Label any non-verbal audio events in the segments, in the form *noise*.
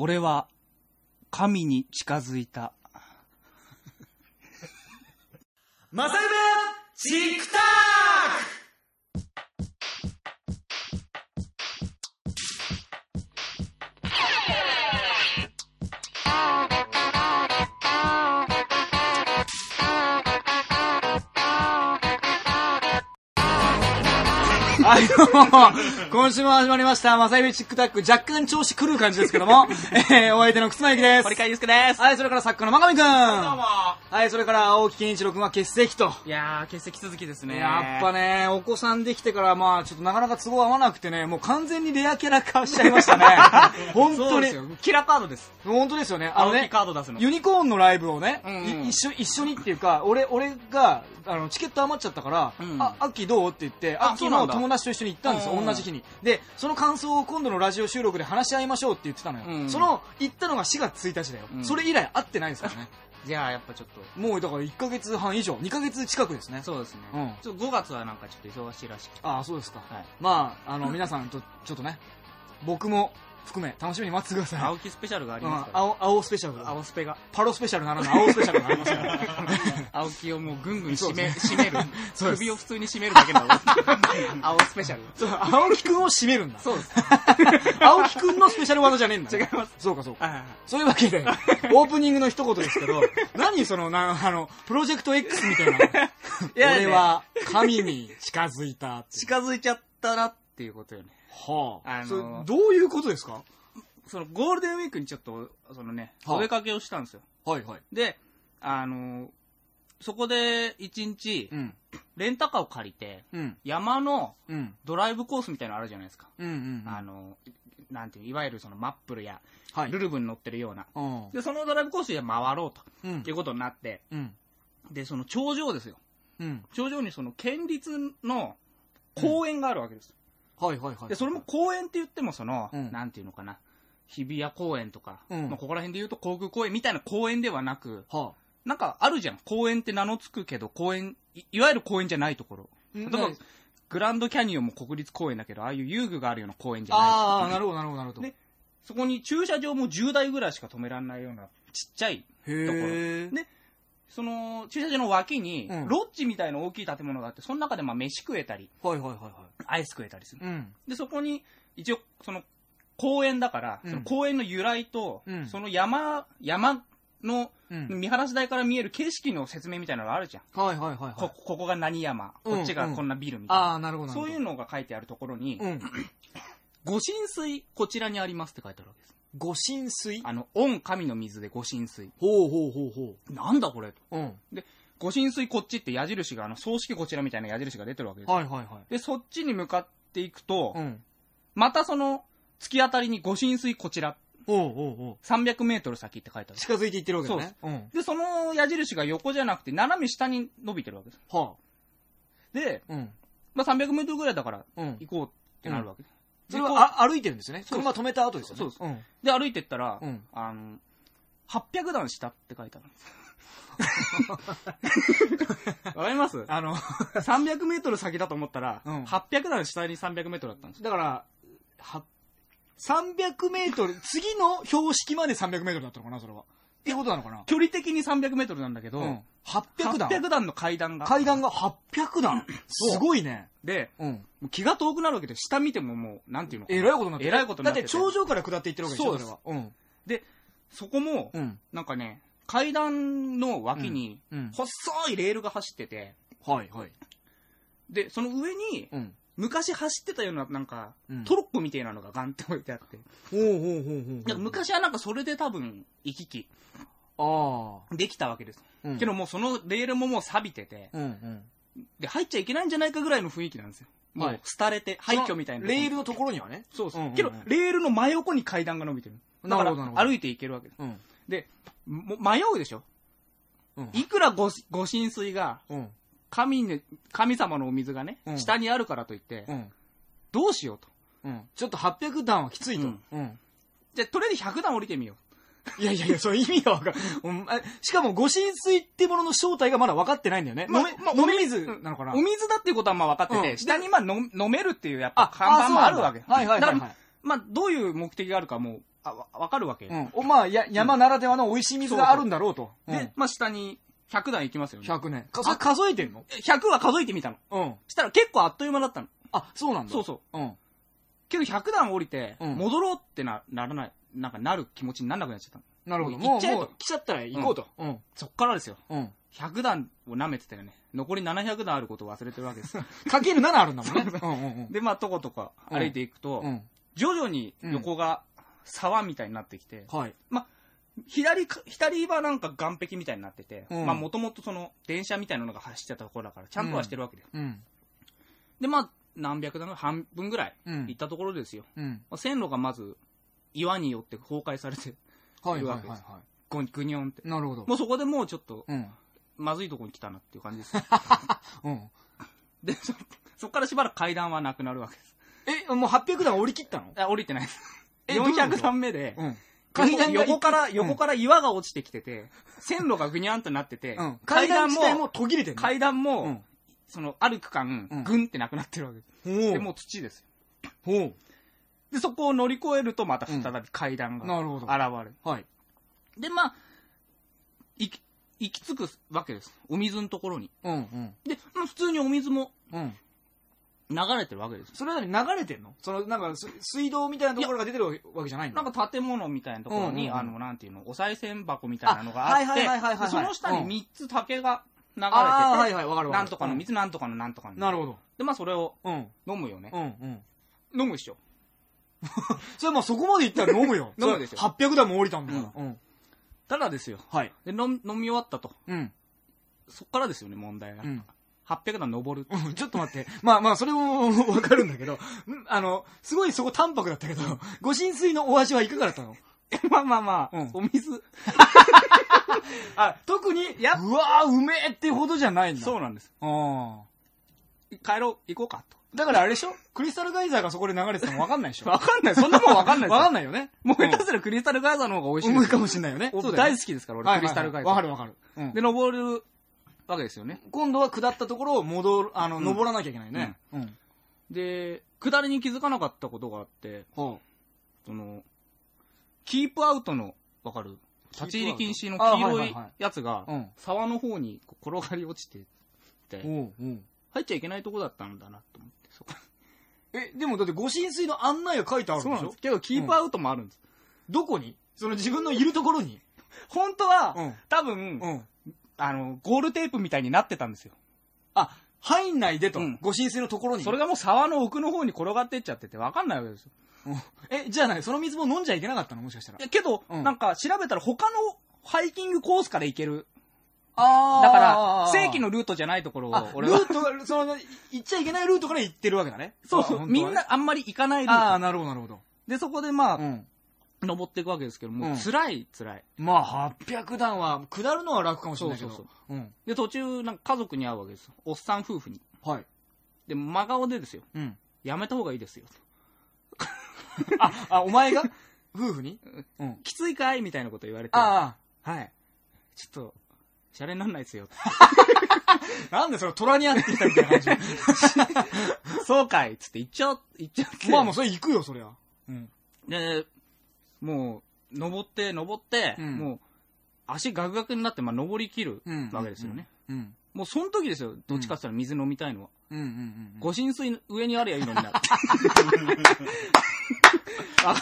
俺は神に近づいた。マサイブチクタはい、どうも、今週も始まりました、マサイビチックタック、若干調子狂う感じですけども、*laughs* えー、お相手の靴間ゆきです。堀川祐介です。はい、それから作家の真上くん。どうも。はい、それから青木健一郎くんは欠席と。いやー、欠席続きですね。やっぱね、お子さんできてから、まあ、ちょっとなかなか都合合わなくてね、もう完全にレアキャラ化しちゃいましたね。*laughs* 本当に。キラーカードです。本当ですよね。あのね、カード出すの。ユニコーンのライブをね、うんうんい一緒一緒にっていうか、俺俺があのチケット余っちゃったから、うんあアッキーどう？って言って、あアッキーそうなんだの友達と一緒に行ったんですよ、うんうん同じ日に。で、その感想を今度のラジオ収録で話し合いましょうって言ってたのよ。うんその行ったのが4月1日だよ。うんそれ以来会ってないですからね。じゃあ、やっぱちょっと。もうだから1ヶ月半以上、2ヶ月近くですね。そうですね。うんちょっと5月はなんかちょっと忙しいらしくて。ああ、そうですか。はい。まあ、あの、皆さんと、ちょっとね、僕も含め楽しみに待っててください。青木スペシャルがありうんますから。青青スペシャル。青スペが。パロスペシャルならぬ青スペシャルがありますから。*laughs* 青木をもうぐんぐん締め、そ締める。そうです首を普通に締めるだけの *laughs* 青スペシャル。そう、青木くんを締めるんだ。そうです。*laughs* 青木くんのスペシャル技じゃねえんだ、違います。そうかそうか。はいはいはいそういうわけで、オープニングの一言ですけど、何その、な、あの、プロジェクト X みたいな。や俺は神に近づいたって。近づいちゃったなっていうことよね。はあ、あのどういうことですか？そのゴールデンウィークにちょっと、そのね、はあお出かけをしたんですよ。はいはい。で、あの、そこで一日う、ん。レンタカーを借りて、うん。山のうん。ドライブコースみたいなのあるじゃないですか。うん。うん。あの、なんていう、いわゆるそのマップルやはい。ルルブに乗ってるような。うん。で、そのドライブコースで回ろうとうんいうことになって、うん。で、その頂上ですよ。うん。頂上にその県立の公園があるわけです。はいはいはい。で、それも公園って言ってもその、うんなんていうのかな、日比谷公園とか、うんまあ、ここら辺で言うと航空公園みたいな公園ではなく、はなんかあるじゃん。公園って名の付くけど、公園、いいわゆる公園じゃないところ。あ。例えば、グランドキャニオンも国立公園だけど、ああいう遊具があるような公園じゃない。ああ、なるほどなるほどなるほど。でそこに駐車場も10台ぐらいしか止められないようなちっちゃい、へえ。でその駐車場の脇にうん、ロッジみたいな大きい建物があって、その中でまあ飯食えたり、はいはいはいはアイス食えたりする。い。うん。で、そこに、一応、その、公園だから、うんその公園の由来と、うんその山、山のうん。見晴らし台から見える景色の説明みたいなのがあるじゃん。はいはいはいはい。こここが何山、うんこっちがこんなビルみたいな。ああ、なるほどなるほど。そういうのが書いてあるところに、うん。*coughs* ご神水、こちらにありますって書いてあるわけです。ご神水？あの、御神の水でご神水。ほうほうほうほなんだこれ？と。う。うん。ご神水こっちって矢印が、あの、葬式こちらみたいな矢印が出てるわけです。はいはいはい。で、そっちに向かっていくと、うん。またその、突き当たりにご神水こちら、ほうほうほう。300メートル先って書いてある。近づいていってるわけだね。うん。で、その矢印が横じゃなくて、斜め下に伸びてるわけです。はで、あ。うん。まあ、300メートルぐらいだから、うん。行こうってなるわけです。それはあ歩いてるんですよね。車止めた後ですよね。そうですうん。で、歩いてったら、うんあの、800段下って書いてあるんです。*laughs* わかります？あの、300メートル先だと思ったら、うん800段下に300メートルだったんですよ。だから、は、300メートル、次の標識まで300メートルだったのかな、それは。っていうことなのかな？距離的に300メートルなんだけど、うん。800段。800段の階段が。階段が800段。*clears throat* すごいね。で、うん。気が遠くなるわけで、下見てももう、なんていうのえらいことになってるえらいことになっててだって頂上から下っていってるわけでしょ、そうですれは。うん。で、そこも、うん。なんかね、階段の脇に、うん。細いレールが走ってて、はいはい。で、その上に、うん。昔走ってたような、なんか、うんトロッコみたいなのがガンって置いてあって。ほうほうほうほう。なんか昔はなんかそれで多分、行き来ああ。できたわけです。うんけどもうそのレールももう錆びてて、うんうん。で、入っちゃいけないんじゃないかぐらいの雰囲気なんですよ。もはいう廃れて、廃墟みたいな。レールのところにはね。そうそう。うんうんうんけど、レールの真横に階段が伸びてる。だから、歩いて行けるわけです。うん。で、も迷うでしょ？うん。いくらごしご神水が、うん。神に、神様のお水がね、うん下にあるからといって、うん。どうしようと。うん。ちょっと800段はきついと。うんうん。じゃあ、とりあえず100段降りてみよいやいやいや、その意味がわかる。うんあしかも、ご神水ってものの正体がまだ分かってないんだよね。まあ飲めまあ飲み水なのかな？う。お水だっていうことはまあ分かってて、うん下にまあ飲飲めるっていうやっぱあ、看板もあるわけ。はいはいはいだからはい。まあ、どういう目的があるかもうあわわかるわけよ。うん。おまあ、や、山ならではの美味しい水があるんだろうと。で、まあ下に100段行きますようん、ね。100年。かそれ数えてんの？100は数えてみたの。うん。したら結構あっという間だったの。あ、そうなんだ。そうそう。うん。けど100段降りて、うん戻ろうってな、ならない、なんかなる気持ちにならなくなっちゃったの。なるほど。もう、行っちゃえともう来ちゃったら行こうと。うん。そっからですよ。うん。100段を舐めてたよね。残り700段あることを忘れてるわけです。*laughs* かける7あるんだもんね。うんうんうん。*laughs* で、まあ、とことか歩いていくと、うん。徐々に横が沢みたいになってきて、はい。左か、左はなんか岸壁みたいになってて、うんまあ、もともとその、電車みたいなのが走ってたところだから、ちゃんとはしてるわけだよ。うん。で、まあ、何百段ぐらい、半分ぐらいうん行ったところですよ。うん。まあ、線路がまず、岩によって崩壊されて、はいいるわけですはいはいはゴニョンって。い。なるほど。もうそこでもうちょっと、うん。まずいとこに来たなっていう感じです。*laughs* うん。で、そ、そっからしばらく階段はなくなるわけです。え、もう800段降り切ったの？あ、降りてないです。えどういうこと？400段目で、うん。階階段横から、横かから岩が落ちてきてて、線路がぐにゃんとなってて、ら、うん。階段自体もも、途切れてんの階段も、うん。その、ある区間うん、ぐんってなくなってるわけです。ほで、もう土ですよ。で、そこを乗り越えると、また再び階段がなるほど現れる。はい。で、まあ、行き、行き着くわけです。お水のところに。うんうん。で、まあ、普通にお水もうん。流れてるわけです。それなに流れてんの？その、なんか、す水道みたいなところが出てるわけじゃないの？なんか建物みたいなところに、うんうんうんあの、なんていうの、お賽銭箱みたいなのがあっはいはいはいはいはいでその下に3つ竹が流れてて、あーはいはいわかるわかるなんとかの水、なんとかのなんとかの。なるほど。で、まあそれをうん。飲むよね。うんうん。飲むでしょ。*laughs* それまあそこまで行ったら飲むよ。*laughs* 飲むでしょそれ800段も降りたんだから。うん。ただですよ。はい。で、飲み飲み終わったと。うん。そっからですよね、問題が。うん。800段登る。うんちょっと待って。*laughs* まあまあ、それも *laughs* わかるんだけど、んあの、すごいそこ淡白だったけど、*laughs* ご浸水のお味はいかがだったの？まあまあまあ、うんお水。あ、特に、やうわー、うめえってほどじゃないんだ。そうなんです。あ帰ろう、行こうかと。だからあれでしょ？クリスタルガイザーがそこで流れててもわかんないでしょ？わかんない。そんなもんわかんないですよわかんないよね。もう下手すらクリスタルガイザーの方が美味しい。重いかもしんないよね。大好きですから、俺、はいクリスタルガイザー。わかるわかる。うんで、登るわけですよね。今度は下ったところを戻る、あの、うん登らなきゃいけないね。うん。で、下りに気づかなかったことがあって、ほその、キープアウトの、わかる？キープアウト立ち入り禁止のあ黄色いはいはいはいやつがう。う、ん。沢の方にこう転がり落ちてて、おううん。入っちゃいけないとこだったんだなと思って、そこえ、でもだってご浸水の案内が書いてあるんでしょ？そうなんです。けど、キープアウトもあるんです。どこに？その自分のいるところに？本当は、うん多分、うん。あの、ゴールテープみたいになってたんですよ。あ、入んないでと。うんご浸水のところに。それがもう沢の奥の方に転がってっちゃってて、わかんないわけですよ。う *laughs* んえ、じゃあ何その水も飲んじゃいけなかったの？もしかしたらい。やけど、うんなんか調べたら他のハイキングコースから行ける。あだから、正規のルートじゃないところをあ、、俺は。ルートが、その、行っちゃいけないルートから行ってるわけだね。そうそう、みんなあんまり行かないルああ、ーなるほど、なるほど。ト。で、そこでまあ、うん。登っていくわけですけども、うん辛い、辛い。まあ、800段は、下るのは楽かもしれないけど。そうそううん。で、途中、なんか家族に会うわけですよ。おっさん夫婦に。はい。で、真顔でですよ。うん。やめた方がいいですよ。*laughs* あ、あ、お前が？夫婦に？うん。きついかいみたいなこと言われて。あはい。ちょっと、シャレになんないですよ。あ、*laughs* なんでそれ虎に会ってきたみたいな感じ？*laughs* そうかいっつって言っちゃう、言っちゃって。まあもうそれ行くよ、そりゃ。うん。で、もう、登って、登って、うんもう、足ガクガクになって、まあ、登り切るうんわけですよね。うん。もう、その時ですよ。どっちかって言ったら水飲みたいのは。うんうんうん。ご浸水上にありゃいいのにな。わかり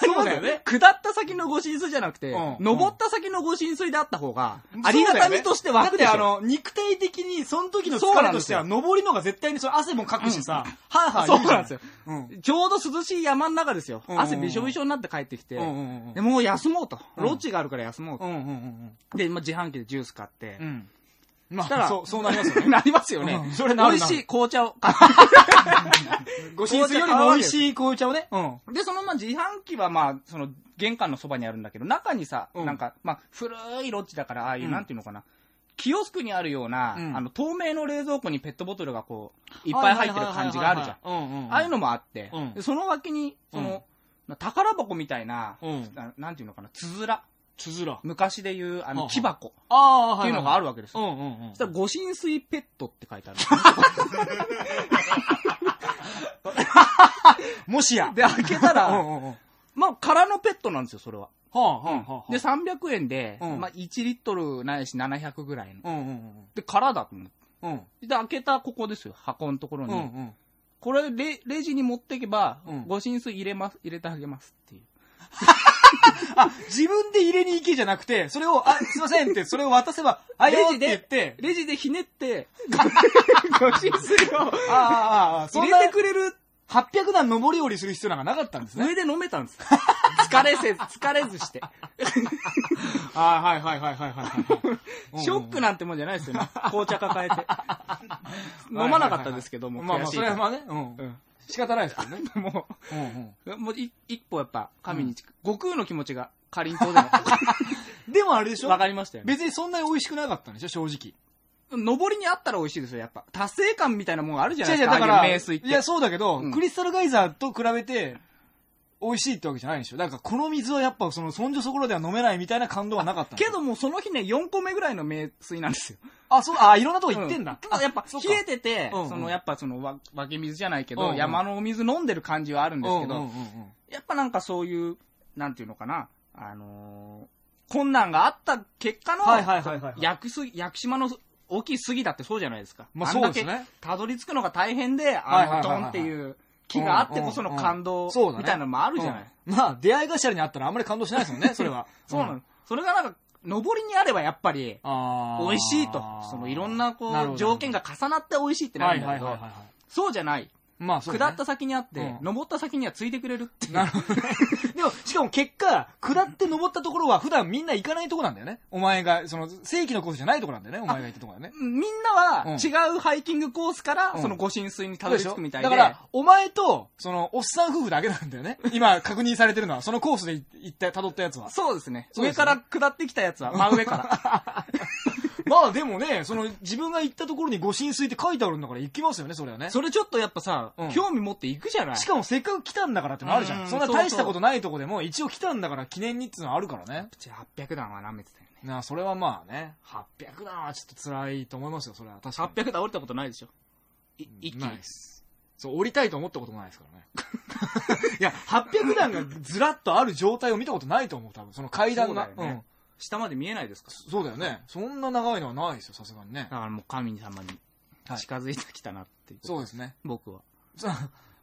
そうだよね。下った先のご浸水じゃなくて、うん登った先のご浸水であった方が、うんありがたみとして湧くでしょ。だってあの、肉体的に、その時の疲れとしては、登りのが絶対にそれ汗もかくしさ、はぁはぁそうなんですよ。うん。ちょうど涼しい山の中ですよ。うん汗びしょびしょになって帰ってきて、うんうんうんでもう休もうと。うんロッジがあるから休もうと。うんうんうんで、まあ、自販機でジュース買って、うん。うん。ましたらあ、そう、そうなりますよね。*laughs* なりますよね。うんそれ美味しい紅茶を。*laughs* ご浸水よりも美味しい紅茶をね。うん。で、そのまあ自販機はまあ、その玄関のそばにあるんだけど、中にさ、うんなんか、まあ、古いロッジだから、ああいう、うんなんていうのかな。キオスクにあるような、うんあの、透明の冷蔵庫にペットボトルがこう、いっぱい入ってる感じがあるじゃん。ああいうのもあって、その脇に、その、宝箱みたい。ななんていうのかな、つづら。つづら。昔でいう、あの、木箱ああ、っていうのがある。るわけですよ。うんうんうんそし。たら、ご浸水ペットって書いてある。*laughs* もしや。で、開けたら、*laughs* うんうんうん。まあ、空のペットなんですよ、それは。はあ、はあ、はあ。で、300円で、うんまあ、1リットルないし700ぐらいの。うんうんうんで、空だと思って。うん。うん。で、開けたここですよ、箱のところに。うんうん。これレ、レジに持っていけば、うんご浸水入れます、入れてあげますっていう。あ、自分で入れに行けじゃなくて、それを、あ、すいませんって、それを渡せば、*laughs* あ、よって言って、レジでひねって、*laughs* ご浸水をああ、ああ、そん入なれてくれる、800段上り下りする必要なんかなかったんですね。上で飲めたんです。*laughs* 疲れせず、疲れずして。ああ、はいはいはいはいはいはい。ショックなんてもんじゃないですよね。紅茶抱えて。飲まなかったですけども、まあまあ、悔しいからそれはまあね、うん。仕方ないですけどね。*laughs* もうんうん。う、もうい一歩やっぱ神に近い、悟空の気持ちがかりんとうでも *laughs* でもあれでしょ？わかりましたよね。別にそんなに美味しくなかったんでしょ？正直。上りにあったら美味しいですよ、やっぱ。達成感みたいなもんがあるじゃないですか、だから、ああいう名水って。いや、そうだけど、うんクリスタルガイザーと比べて、美味しいってわけじゃないでしょ？だから、この水はやっぱ、その、そんじょそころでは飲めないみたいな感動はなかったけどもうその日ね、4個目ぐらいの名水なんですよ。あ、そう、あ、いろんなとこ行ってんだ。うやっぱ冷えてて、うんうん。そのやっぱそのわ湧き水じゃないけど、うんうん。山のお水飲んでる感じはあるんですけど、うんうんうんうん。やっぱなんかそういう、なんていうのかな、あのー困難があった結果の、はいはいはいはいはい。屋久杉屋久島の大きい杉だってそうじゃないですか。まあんだけそうですね。たどり着くのが大変で、はいはいはいはい。あのドンっていう木があってこその感動みたいなのもあるじゃない。うんまあ、出会い頭にあったらあんまり感動しないですもんね、それは。そうなの。それがなんか、上りにあればやっぱり、美味しいと。そのいろんなこう、条件が重なって美味しいってなはいるんだけど。そうじゃない。まあ、そうだね下った先にあって、うん登った先にはついてくれるって。なるほどね。*laughs* でも、しかも結果、下って登ったところは普段みんな行かないとこなんだよね。お前が、その、正規のコースじゃないとこなんだよね。お前が行ったところだね。みんなうんは違うハイキングコースから、うんそのご神水にたどり着くみたいで。だから、お前と、その、おっさん夫婦だけなんだよね。*laughs* 今、確認されてるのは、そのコースで行った、辿ったやつは。そうですね。そうですね上から下ってきたやつは、真上から。*laughs* *laughs* まあでもね、その、自分が行ったところにご神水って書いてあるんだから行きますよね、それはね。それちょっとやっぱさ、うん興味持っていくじゃない？しかもせっかく来たんだからってのあるじゃ。うんんそんな大したことないとこでも、一応来たんだから記念にっていうのはあるからね。うち800段は舐めてたよね。なあ、それはまあね、800段はちょっと辛いと思いますよ、それは。確かに。800段降りたことないでしょ？い一気にないで。す。そう、降りたいと思ったこともないですからね。*laughs* いや、800段がずらっとある状態を見たことないと思う、多分。その階段が。そうだよね下まで見えないですか？うん。そうだよね。そんな長いのはないですよ、さすがにねだ。からもう神様にはい近づいてきたなっていう。そうですね。僕は。そう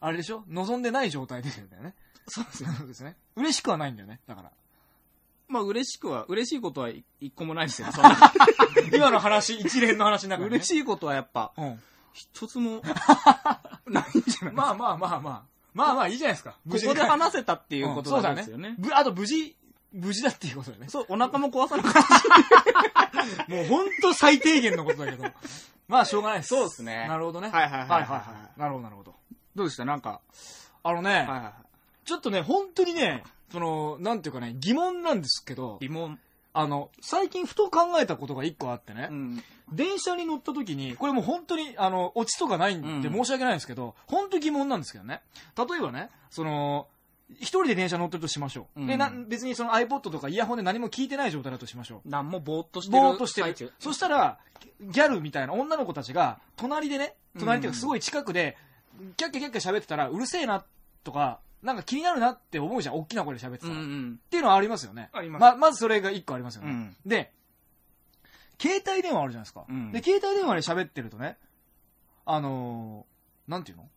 あれでしょ？望んでない状態でだよね。そうですね。そうですね。嬉しくはないんだよね。だから。まあ嬉しくは、嬉しいことは一個もないですよ。そんな今の話、一連の話の中で、ね。嬉しいことはやっぱ、うん。一つも *laughs* ないんじゃないまあまあまあまあ。まあまあいいじゃないですか。ここで話せたっていううんことそうなんですよね。。ぶあと無事、無事だっていうことだよね。そう、お腹も壊さなかった。*laughs* もう本当最低限のことだけど。まあしょうがないです。そうですねなるほどね。はいはいはいはいはいなるほどなるほど。どうでした？なんか。あのね、はいはいはい。ちょっとね、本当にね、その、なんていうかね、疑問なんですけど、疑問。あの、最近ふと考えたことが一個あってね、うん。電車に乗った時に、これもう本当に、あの、オチとかないんでうん申し訳ないんですけど、本当疑問なんですけどね。例えばね、その、一人で電車乗ってるとしましょう。うんでな、別にその iPod とかイヤホンで何も聞いてない状態だとしましょう。なんもぼーっとしてる。ぼーっとしてる。そしたら、ギャルみたいな女の子たちが、隣でね、隣っていううんかすごい近くで、キャッキャキャッキャ喋ってたら、うるせえなとか、なんか気になるなって思うじゃん。大きな声で喋ってたら。っうんうん。ていうのはありますよね。ありますま、まずそれが一個ありますよね。うんで、携帯電話あるじゃないですか。うんで、携帯電話で喋ってるとね、あのーなんていうの？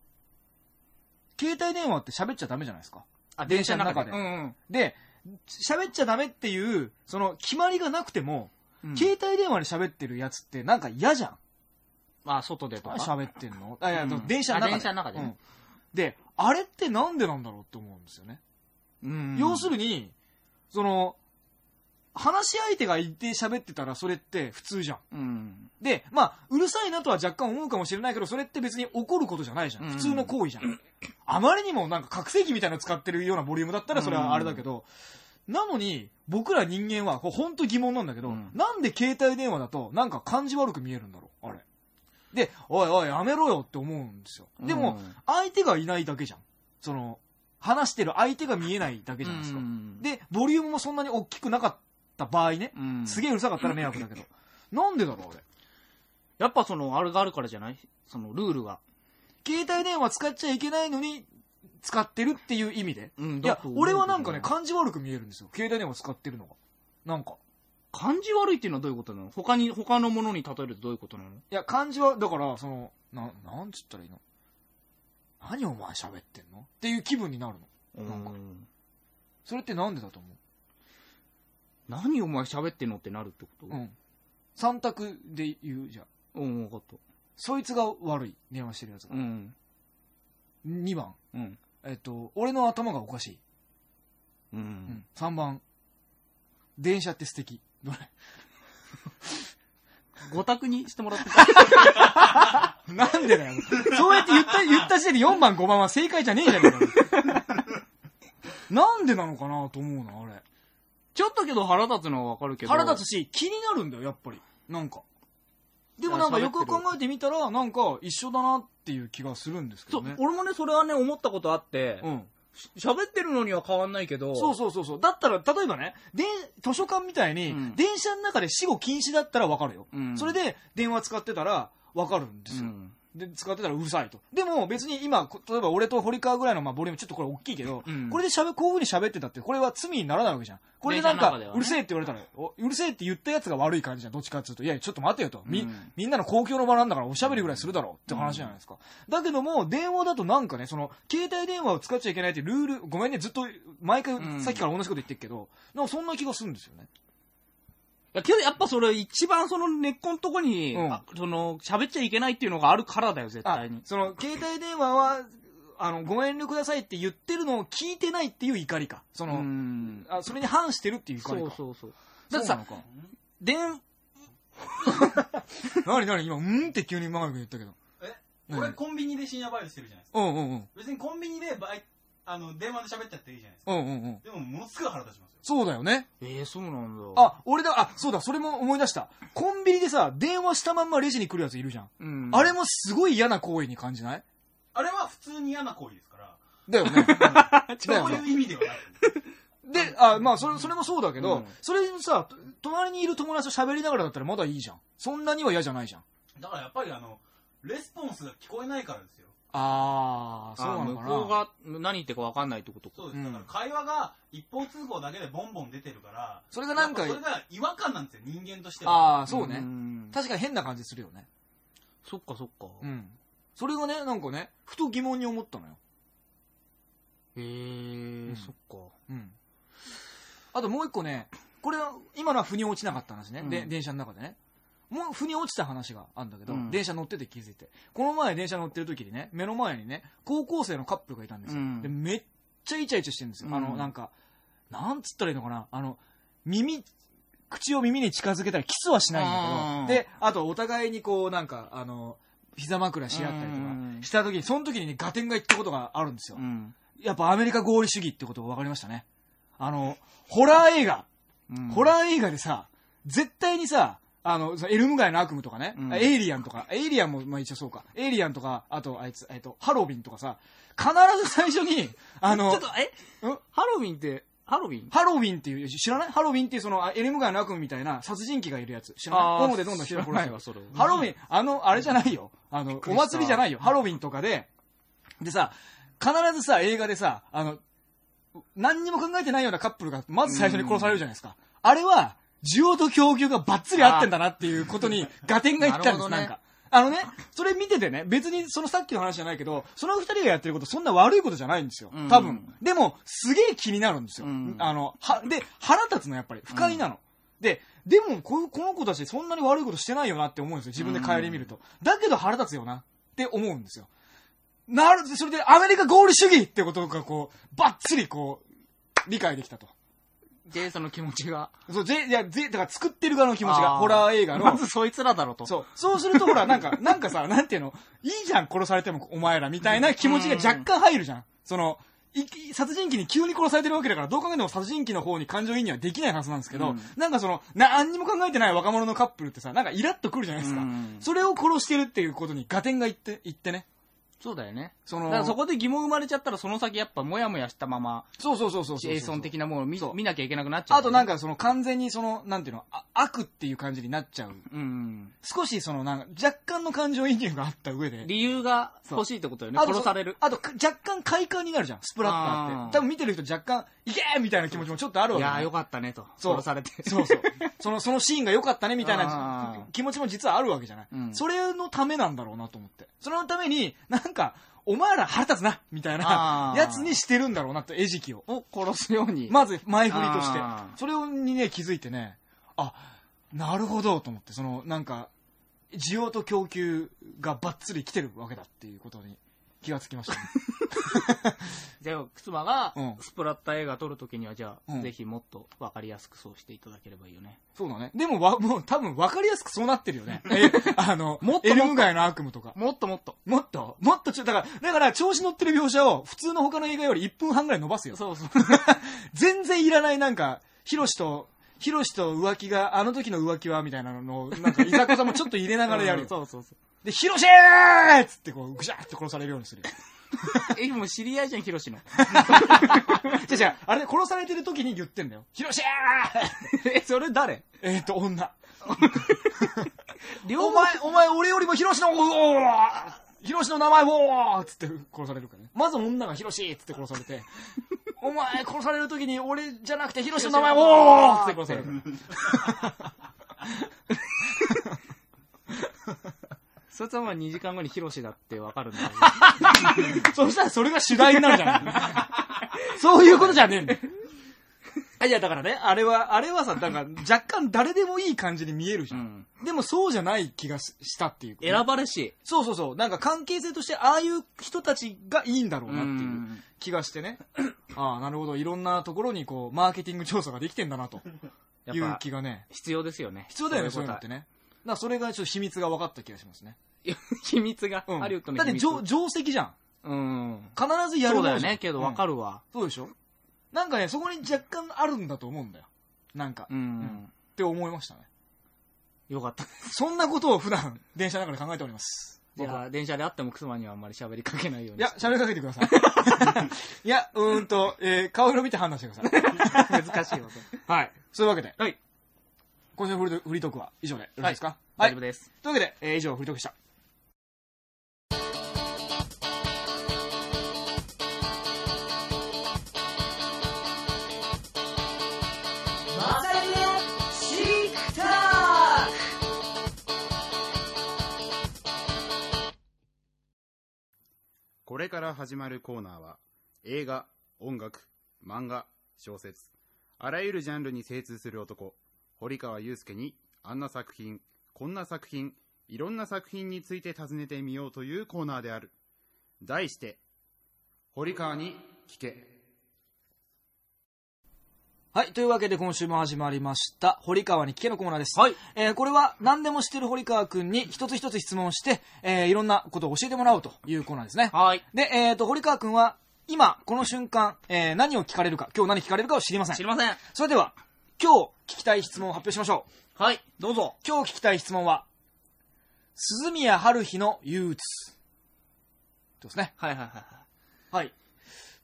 携帯電話って喋っちゃダメじゃないですか。あ、電車の中でうんうんで、喋っちゃダメっていう、その決まりがなくても、うん。携帯電話で喋ってるやつってなんか嫌じゃん。まあ、外でとか？喋ってんの？あ、いや、うん電車の中で。あ電車の中でねうんで、あれってなんでなんだろうって思うんですよね。うん要するに、その、話し相手がいて喋ってたらそれって普通じゃん。うん。で、まあ、うるさいなとは若干思うかもしれないけど、それって別に怒ることじゃないじゃん。うん普通の行為じゃん。あまりにもなんか覚醒器みたいなの使ってるようなボリュームだったらそれはあれだけど、なのに、僕ら人間は、これ本当疑問なんだけど、うんなんで携帯電話だとなんか感じ悪く見えるんだろう？あれ。で、おいおいやめろよって思うんですよ。でも、うん相手がいないだけじゃん。その、話してる相手が見えないだけじゃないですか。うんで、ボリュームもそんなに大きくなかった場合ね、うんすげえうるさかったら迷惑だけど。なんでだろうあれ。やっぱその、あれがあるからじゃない？その、ルールが。携帯電話使っちゃいけないのに、使ってるっていう意味で。うんいや、俺はなんかね、か感じ悪く見えるんですよ。携帯電話使ってるのが。なんか。感じ悪いっていうのはどういうことなの？他に、他のものに例えるとどういうことなの？いや、感じは、だから、その、な、なんつったらいいの？何お前喋ってんの？っていう気分になるの。なんかうんそれってなんでだと思何お前喋ってんのってなるってこと？ううん。三択で言うじゃん。うん、分かった。そいつが悪い。電話してるやつがう。ん。2番。うん。えっと、俺の頭がおかしい。う。うんん。3番。電車って素敵。どれ？*laughs* 五択にしてもらって *laughs* なんでだよ。そうやって言った、言った時点で4番5番は正解じゃねえじゃねえか。*laughs* なんでなのかなと思うな、あれ。ちょっとけど腹立つのはわかるけど。腹立つし、気になるんだよ、やっぱり。なんか。でもなんかよく考えてみたら、なんか一緒だなっていう気がするんですけそうどね、。俺もね、それはね、思ったことあって、うん。喋ってるのには変わんないけど、そうそうそうそう。だったら、例えばね、で図書館みたいに、うん電車の中で死後禁止だったらわかるよ。うんそれで電話使ってたらわかるんですよ。うんで、使ってたらうるさいと。でも別に今、こ例えば俺と堀川ぐらいのまあボリュームちょっとこれ大きいけど、うんこれで喋、こういう風に喋ってたって、これは罪にならないわけじゃん。これでなんか、うるせえって言われたら、おうるせえって言ったやつが悪い感じじゃん。どっちかっていうと。いや、ちょっと待てよと。み、うんみんなの公共の場なんだからおしゃべりぐらいするだろうって話じゃないですか。だけども、電話だとなんかね、その、携帯電話を使っちゃいけないってルール、ごめんね、ずっと、毎回うんさっきから同じこと言ってるけど、なんかそんな気がするんですよね。いやけどやっぱそれ一番その根っこのとこに、うんあその、喋っちゃいけないっていうのがあるからだよ、絶あ対に。その、携帯電話は、あの、ご遠慮くださいって言ってるのを聞いてないっていう怒りか。その、うんあそれに反してるっていう怒りか。そうそうそう。だってさそうなの、か。*laughs* 電、なになに今、うんって急にマガ君言ったけど。え何？俺コンビニで深夜バイトしてるじゃないですか。うんうんうん。別にコンビニでバイあの、電話で喋っちゃっていいじゃないですか。うんうんうん。でも、ものすごい腹立ちますよ。そうだよね。えー、そうなんだ。あ、俺だ、あ、そうだ、それも思い出した。コンビニでさ、電話したまんまレジに来るやついるじゃん。うん、あれもすごい嫌な行為に感じない？あれは普通に嫌な行為ですから、だよね。*laughs* そういう意味ではなく。で、あ、まあ、それ、それもそうだけど、うんそれにさ、と隣にいる友達と喋りながらだったらまだいいじゃん。そんなには嫌じゃないじゃん。だからやっぱりあの、レスポンスが聞こえないからですよ。あー、そうなのかな。あ向こうが何言ってるか分かんないってことか。そうです。うんだから会話が一方通行だけでボンボン出てるから、それがなんかやっぱそれが違和感なんですよ、人間としては。あー、そうね。ん確かに変な感じするよね。そっかそっか。うん。それがね、なんかね、ふと疑問に思ったのよ。へえーうんそっか。うん。あともう一個ね、これは、今のは腑に落ちなかった話ね。で、うん電車の中でね。もう腑に落ちた話があるんだけど、うん電車乗ってて気づいて。この前電車乗ってる時にね、目の前にね、高校生のカップルがいたんですよ。うんで、めっちゃイチャイチャしてるんですよ。あの、うんなんか、なんつったらいいのかな？あの、耳、口を耳に近づけたらキスはしないんだうんけど、で、あとお互いにこう、なんか、あの、膝枕し合ったりとうんかした時に、その時にね、ガテンが言ったことがあるんですよ。うん。やっぱアメリカ合理主義ってことが分かりましたね。あの、ホラー映画、うんホラー映画でさ、絶対にさ、あの、エルム街の悪夢とかね、うん。エイリアンとか、エイリアンもまあ一応そうか、エイリアンとか、あとあいつ、えっと、ハロウィンとかさ、必ず最初に、あの、ちょっと、え？うん？ハロウィンって、ハロウィン？ハロウィンっていう、知らない？ハロウィンっていうその、あエルム街の悪夢みたいな殺人鬼がいるやつ。知らない？ホームでどんどん人を殺すわ、それ。ハロウィン、あの、あれじゃないよ。あの、お祭りじゃないよ。ハロウィンとかで、でさ、必ずさ、映画でさ、あの、何にも考えてないようなカップルが、まず最初に殺されるじゃないですか。あれは、需要と供給がバッツリ合ってんだなっていうことに、合点がいったんです、なんか。あのね、それ見ててね、別にそのさっきの話じゃないけど、その二人がやってることそんな悪いことじゃないんですようん。多分。でも、すげえ気になるんですよ。うんあの、は、で、腹立つのやっぱり。不快なの。で、でもこう、この子たちそんなに悪いことしてないよなって思うんですよ。自分で帰り見ると。だけど腹立つよなって思うんですよ。なる、それでアメリカ合理主義ってことがこう、バッツリこう、理解できたと。で、その気持ちが。そう、ぜ、いや、ぜ、だから作ってる側の気持ちが、ホラー映画の。まずそいつらだろと。そう。そうするとほら、なんか、*laughs* なんかさ、なんていうの、いいじゃん、殺されてもお前らみたいな気持ちが若干入るじゃん。その、い殺人鬼に急に殺されてるわけだから、どう考えても殺人鬼の方に感情移入はできないはずなんですけど、うんなんかその、何にも考えてない若者のカップルってさ、なんかイラッとくるじゃないですか。うんそれを殺してるっていうことに合点がいって、いってね。そうだよね。そのだからそこで疑問生まれちゃったら、その先やっぱもやもやしたまま、そうそうそうそうそう。シエイソン的なものを見そう見なきゃいけなくなっちゃう。あとなんか、かその完全にその、なんていうの、あ悪っていう感じになっちゃう。うん。少しそのなんか若干の感情移入があった上で。理由が欲しいってことよね。殺される。あとか若干快感になるじゃん、スプラッターって。多分見てる人若干、いけーみたいな気持ちもちょっとあるわけだねいやーよかったねと。そう殺されて。そうそう。その、*laughs* そのシーンが良かったねみたいな気持ちも実はあるわけじゃない。うんそれのためなんだろうなと思って。それのために、なんか、お前ら腹立つなみたいなやつにしてるんだろうなと、餌食を。を殺すように。まず前振りとしてそれにね、気づいてね、あ、なるほどと思って、その、なんか、需要と供給がバッツリ来てるわけだっていうことに気がつきましたね。*laughs* じゃあ、妻がうん、スプラッタ映画撮るときには、じゃあ、うんぜひもっとわかりやすくそうしていただければいいよね。そうだね。でもわ、もう多分分かりやすくそうなってるよね。*laughs* えあの、*laughs* もっとエルム街の悪夢とか。もっともっと。もっともっとちょ、だから、だから調子乗ってる描写を普通の他の映画より1分半ぐらい伸ばすよ。そうそう。全然いらないなんか、ヒロシと、ヒロシと浮気が、あの時の浮気はみたいなのを、なんか、いざこざもちょっと入れながらやるよ。そうそうそう。で、ヒロシーっつってこう、ぐしゃーって殺されるようにするよ。*laughs* え、もう知り合いじゃん、ヒロシの。じゃじゃあれね、殺されてる時に言ってんだよ。ヒロシー *laughs* え、それ誰？えっと、女。*laughs* 両お前、お前、俺よりもヒロシの、おーヒロシの名前をつって殺されるからね。まず女がヒロシっつって殺されて、お前、殺される時に俺じゃなくてヒロシの名前をつって殺される。そいつはまあ2時間後にヒロシだってわかるんだけど。*laughs* そしたらそれが主題になるじゃない。*laughs* そういうことじゃねえんだよ。いや、だからね、あれは、あれはさ、だから若干誰でもいい感じに見えるじゃん。うん。でもそうじゃない気がししたっていう。選ばれし。そうそうそう。なんか関係性としてああいう人たちがいいんだろうなっていううん気がしてね。*coughs* ああ、なるほど。いろんなところにこう、マーケティング調査ができてんだなという気がね。必要ですよね。必要だよね、そういうのってね。らそれがちょっと秘密が分かった気がしますね。いや秘密が、うん。ハリウッドのだって。定定石じゃん。うん。必ずやるもんじゃんそうだよね、けどわかる。るわ。そうでしょ？なんかね、そこに若干あるんだと思うんだよ。なんか。うっん。て思いましたね。よかった。そんなことを普段、電車の中で考えております。じゃあ、電車で会ってもクスマにはあんまり喋りかけないように。いや、喋りかけてください。*laughs* いや、うーんと、えー、顔色見て判断してください。難しいわ、それはい。そういうわけで、はい。今週のフリーフリートークは以上でよろしいですか？大丈夫です。というわけで、えー以上、フリートークでした。これから始まるコーナーは映画、音楽、漫画、小説、あらゆるジャンルに精通する男、堀川祐介にあんな作品、こんな作品、いろんな作品について尋ねてみようというコーナーである。題して、堀川に聞け。はい。というわけで今週も始まりました、堀川に聞けのコーナーです。はい。えーこれは何でも知ってる堀川くんに一つ一つ質問して、えーいろんなことを教えてもらおうというコーナーですね。はい。で、えっ、と、堀川くんは今、この瞬間、えー何を聞かれるか、今日何聞かれるかを知りません知。りません。それでは、今日聞きたい質問を発表しましょう。はい。どうぞ。今日聞きたい質問は、鈴宮春日の憂鬱。ですね。はいはいはいはい。はい。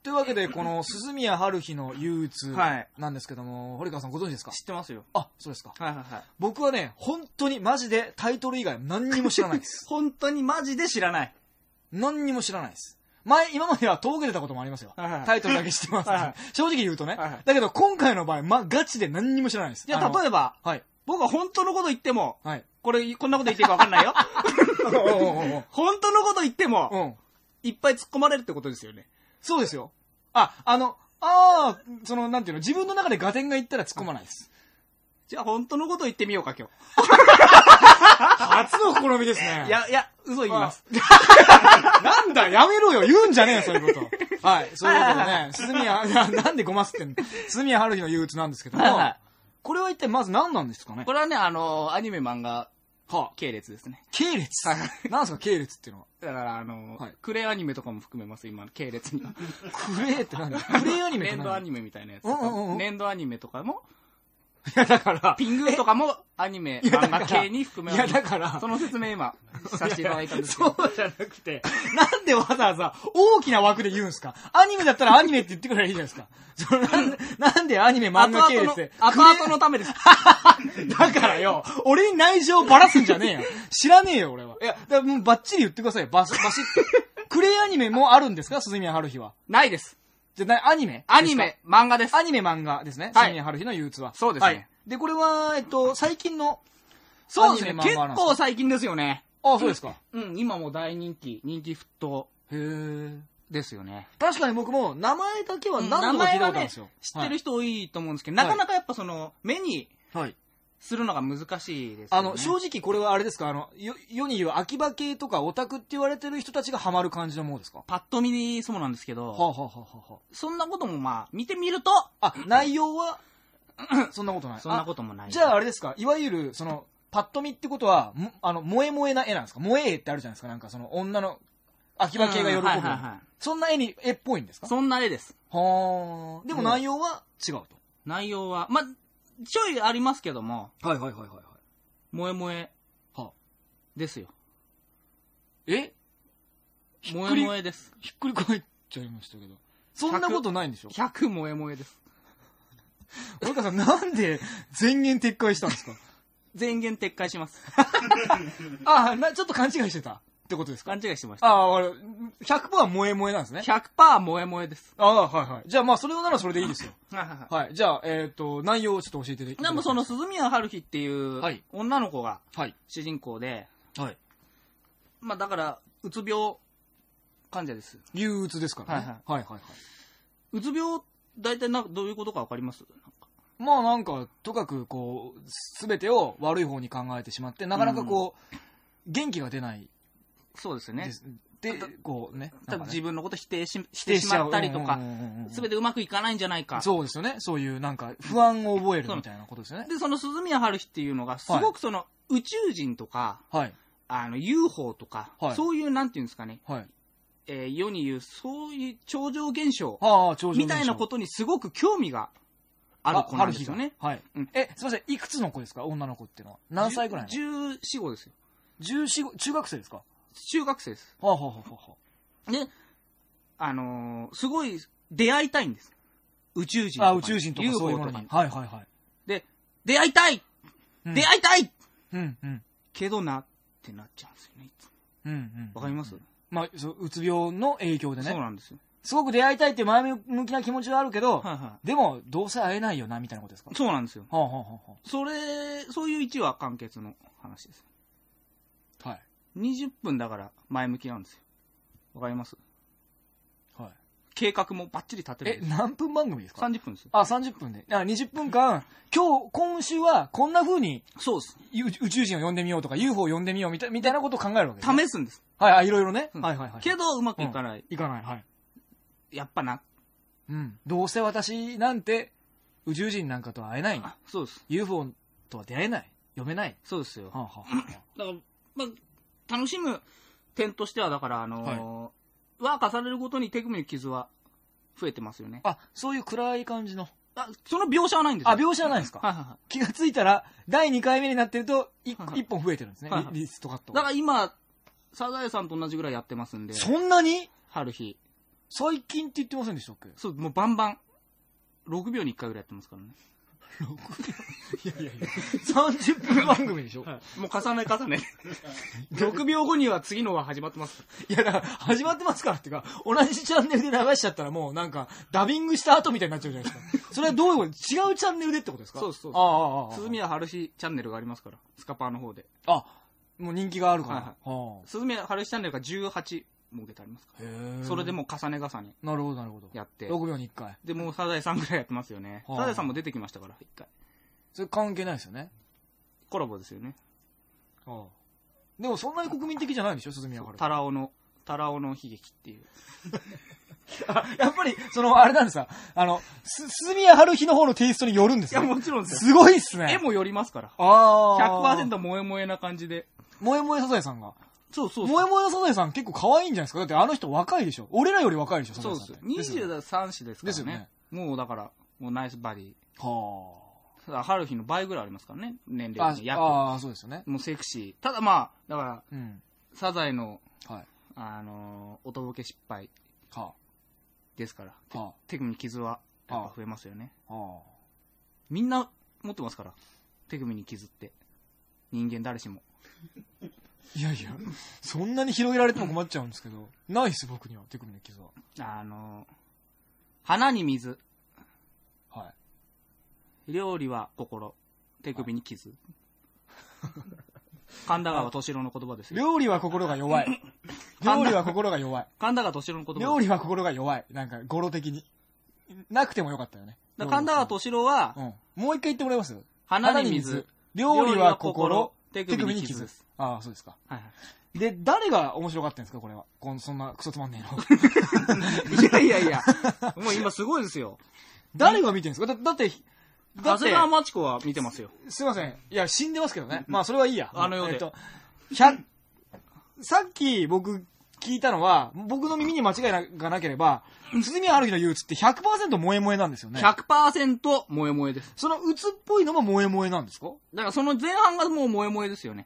というわけで、この鈴宮春日の憂鬱はいなんですけども、堀川さんご存知ですか？知ってますよ。あ、そうですか。はいはいはい。僕はね、本当にマジでタイトル以外何にも知らないです。*laughs* 本当にマジで知らない。何にも知らないです。前、今までは峠出たこともありますよ。はいはいタイトルだけ知ってます、はいはい *laughs* 正直言うとね、はいはいだけど今回の場合、ま、ガチで何にも知らないです。じゃあ、例えば、ば。はい。僕は本当のこと言っても、はい。これ、こんなこと言っていいか分かんないよ。*laughs* 本当のこと言っても、うん。いっぱい突っ込まれるってことですよね。そうですよ。あ、あの、ああ、その、なんていうの、自分の中で合点がいったら突っ込まないです。じゃあ、本当のこと言ってみようか、今 *laughs* 初の試みですね日。い、や、いや、嘘言います。なんだ、やめろよ、言うんじゃねえよ、そういうこと。はい、そういうことでね、鈴宮、ななんでごますってんの？鈴宮春日の憂鬱なんですけども、はいはいこれは一体まず何なんですかね？これはね、あの、アニメ漫画はあ、系列ですね。系列？なんですか、系列っていうのは？だから、あの、はいクレアニメとかも含めます、今の系列には。クレーって何？だ *laughs* クレーアニメって何？年度アニメみたいなやつとうんうんうんか、年度アニメとかも？いや、だから、ピングーとかもアニメ、漫画系に含めいや、だから、その説明今、させていただいたんですけど。そうじゃなくて、なんでわざわざ大きな枠で言うんすか？アニメだったらアニメって言ってくればいいじゃないですか。そのなんで、なんでアニメ漫画系で。々の、後々のためです。*laughs* だからよ、俺に内情ばらすんじゃねえよ。知らねえよ、俺は。いや、だもうバッチリ言ってくださいよ。バシバシって。*laughs* クレイアニメもあるんですか？鈴宮春日は。ないです。じゃなアニメアニメ、漫画です。アニメ漫画ですね。はい鈴宮春日の憂鬱は。そうですねはい。で、これは、えっと、最近の、そうですね。アニメ結漫画なんですか？構最近ですよね。あ、そうですか。うん、今も大人気、人気沸騰へえ。ですよね。確かに僕も名前だけはうん何度か聞いたことあるんですよ。知ってる人多いと思うんですけど、はいなかなかやっぱその、目にはい。はい。するのが難しいですよね。あの、正直これはあれですか？あの、よ世に言う秋葉系とかオタクって言われてる人たちがハマる感じのものですか？はパッと見そうなんですけど、あ、はあはあはあはそんなこともまあ、見てみると、あ、あ、内容は、*coughs* そんなことない。そんなこともない。あじゃああれですか？いわゆる、その、パッと見ってことは、もあの、萌え萌えな絵なんですか？萌え絵ってあるじゃないですか？なんかその、女の、秋葉系が喜ぶ。うんはいはいはいそんな絵に、絵っぽいんですか？そんな絵です。はあ。でも内容は違うと。内容は、まあ、ちょいありますけども、はいはいはいはい。萌え萌えはあ、ですよ。え？萌え萌えです。ひっくり返っちゃいましたけど。そんなことないんでしょ？100萌え萌えです。*laughs* 及川さん、なんで全言撤回したんですか？全言撤回します。*laughs* あな、ちょっと勘違いしてたってことですか？勘違いしてました。ああ、あれ、100%萌え萌えなんですね。100%萌え萌えです。ああ、はいはい。じゃあまあ、それならそれでいいですよ。はいはいははい。じゃあ、えっ、と、内容をちょっと教えていただい。きでもその、鈴宮春日っていうはい女の子がはい。主人公で、はい。まあだから、うつ病患者です。憂鬱ですからね。はいはいはいはうつ病、大体な、どういうことかわかります？い。まあなんか、とかくこう、すべてを悪い方に考えてしまって、なかなかこう、元気が出ないそうですね。でこうね。なんかね自分のこと否定しし否てしまったりとかすべてうまくいかないんじゃないか。そうですよね。そういうなんか、不安を覚えるみたいなことですよね。で、その鈴宮春日っていうのが、すごくその、宇宙人とか、はい。あの、UFO とか、はいそういう、なんていうんですかね、はい。えー世に言う、そういう超常現象みたいなことにすごく興味がある子なんですよね。はい。うんえ、すみません。いくつの子ですか？女の子っていうのは。何歳ぐらいの？14、15ですよ。?14、中学生ですか？は中学生です。あ、はあはあはあはで、あのーすごい出会いたいんです。宇宙人とあ、かあ宇宙人とかそういうものに。にはいはいはい。で、出会いたい、うん出会いたいうんうん。けどなってなっちゃうんですよね。いつもうんうん。わかります、まあ、そう、うつ病の影響でね。そうなんですよ。すごく出会いたいっていう前向きな気持ちはあるけど、はいはでも、どうせ会えないよな、みたいなことですか？い。そうなんですよ。はあはあはそれ、そういう1話完結の話です。あはあ。はい。20分だから前向きなんですよ。わかります？はい。計画もバッチリ立てるえん、です。何分番組ですか？30分ですよ。あ、30分で。あ、20分間、今日、今週はこんな風にそうです。宇宇宙人を呼んでみようとか UFO を呼んでみようみたいみたいなことを考えるわけです、ね。試すんです。はい、あ、いろいろね。うんはいはいはい。けど、うまくいかない。いかない。はい。やっぱな。うん。どうせ私なんて宇宙人なんかとは会えない。あそうです。UFO とは出会えない。読めない。そうですよ。はあ、はあはあ、だから、まあ、楽しむ点としては、だから、あのー、は重ねるごとに手首の傷は増えてますよね。あ、そういう暗い感じの。あ、その描写はないんですよ。あ、描写はないんですか？はいはいは気がついたら、第2回目になってると、一はいはい一本増えてるんですね。はいはいリリストカットい。だから今、サザエさんと同じぐらいやってますんで、そんなに？春日。最近って言ってませんでしたっけ？そう、もうバンバン。6秒に1回ぐらいやってますからね。*laughs* いやいやいや。30分番組でしょ、もう重ね重ね。*laughs* 6秒後には次のが始まってます。いや、だから、始まってますからっていうか、同じチャンネルで流しちゃったらもうなんか、ダビングした後みたいになっちゃうじゃないですか。*laughs* それはどういうこと違うチャンネルでってことですか？そうそうああ、ああ、ああ。鈴宮春日チャンネルがありますから、スカパーの方で。あ、もう人気があるから。はいはいは鈴宮春日チャンネルが18設けてありますか。それでもう重ね重ねなるほど、なるほど。やって。6秒に1回。で、もうサザエさんぐらいやってますよね。はあサザエさんも出てきましたから、一回。それ関係ないですよね。コラボですよね。ああ。でもそんなに国民的じゃないんでしょ、鈴宮春日。タラオの、タラオの悲劇っていう。*laughs* あやっぱり、その、あれなんですか、あの、す鈴宮春日の方のテイストによるんですいや、かもちろんですよ。すごいっすね。絵もよりますから。ああ。100%萌え萌えな感じで。萌え萌えサザエさんが。そうそう萌え萌えのサザエさん結構可愛いんじゃないですか？だってあの人若いでしょ俺らより若いでしょサザエさんそうですよ。ってですよね23歳ですからね。ですよねもうだから、もうナイスバディ。は春日の倍ぐらいありますからね、年齢あ的に約。あー、そうですよね。もうセクシー。ただまあ、だから、うん。サザエの、はい。あのー、おとぼけ失敗はですから、あ、は手首に傷は、やっぱ増えますよね。あ、はみんな持ってますから、手首に傷って。人間誰しも。あ。いやいや、そんなに広げられても困っちゃうんですけど、ないっす、僕には、手首の傷は。あのー、花に水、はい。料理は心、手首に傷。神田川敏郎の言葉ですよ。料理は心が弱い。*laughs* 料理は心が弱い。神田川敏郎の言葉です料理は心が弱い。なんか、語呂的に。なくてもよかったよね。だから神田川敏郎は、うん。もう一回言ってもらえます？花に水、料理は心、手手首に傷首に傷。ああ、そうですか。はいはいで、誰が面白かったんですか、これは？こんそんなクソつまんねえの。*laughs* いやいやいや、もう今すごいですよ。誰が見てるんですか？だだって、だって長谷、川町子は見てますよ。すいません。いや、死んでますけどね。まあ、それはいいや。あの世でえっと、100さっき僕聞いたのは、僕の耳に間違いがなければ、鈴宮春日の憂鬱って100%萌え萌えなんですよね。100%萌え萌えです。その鬱っぽいのも萌え萌えなんですか？だからその前半がもう萌え萌えですよね。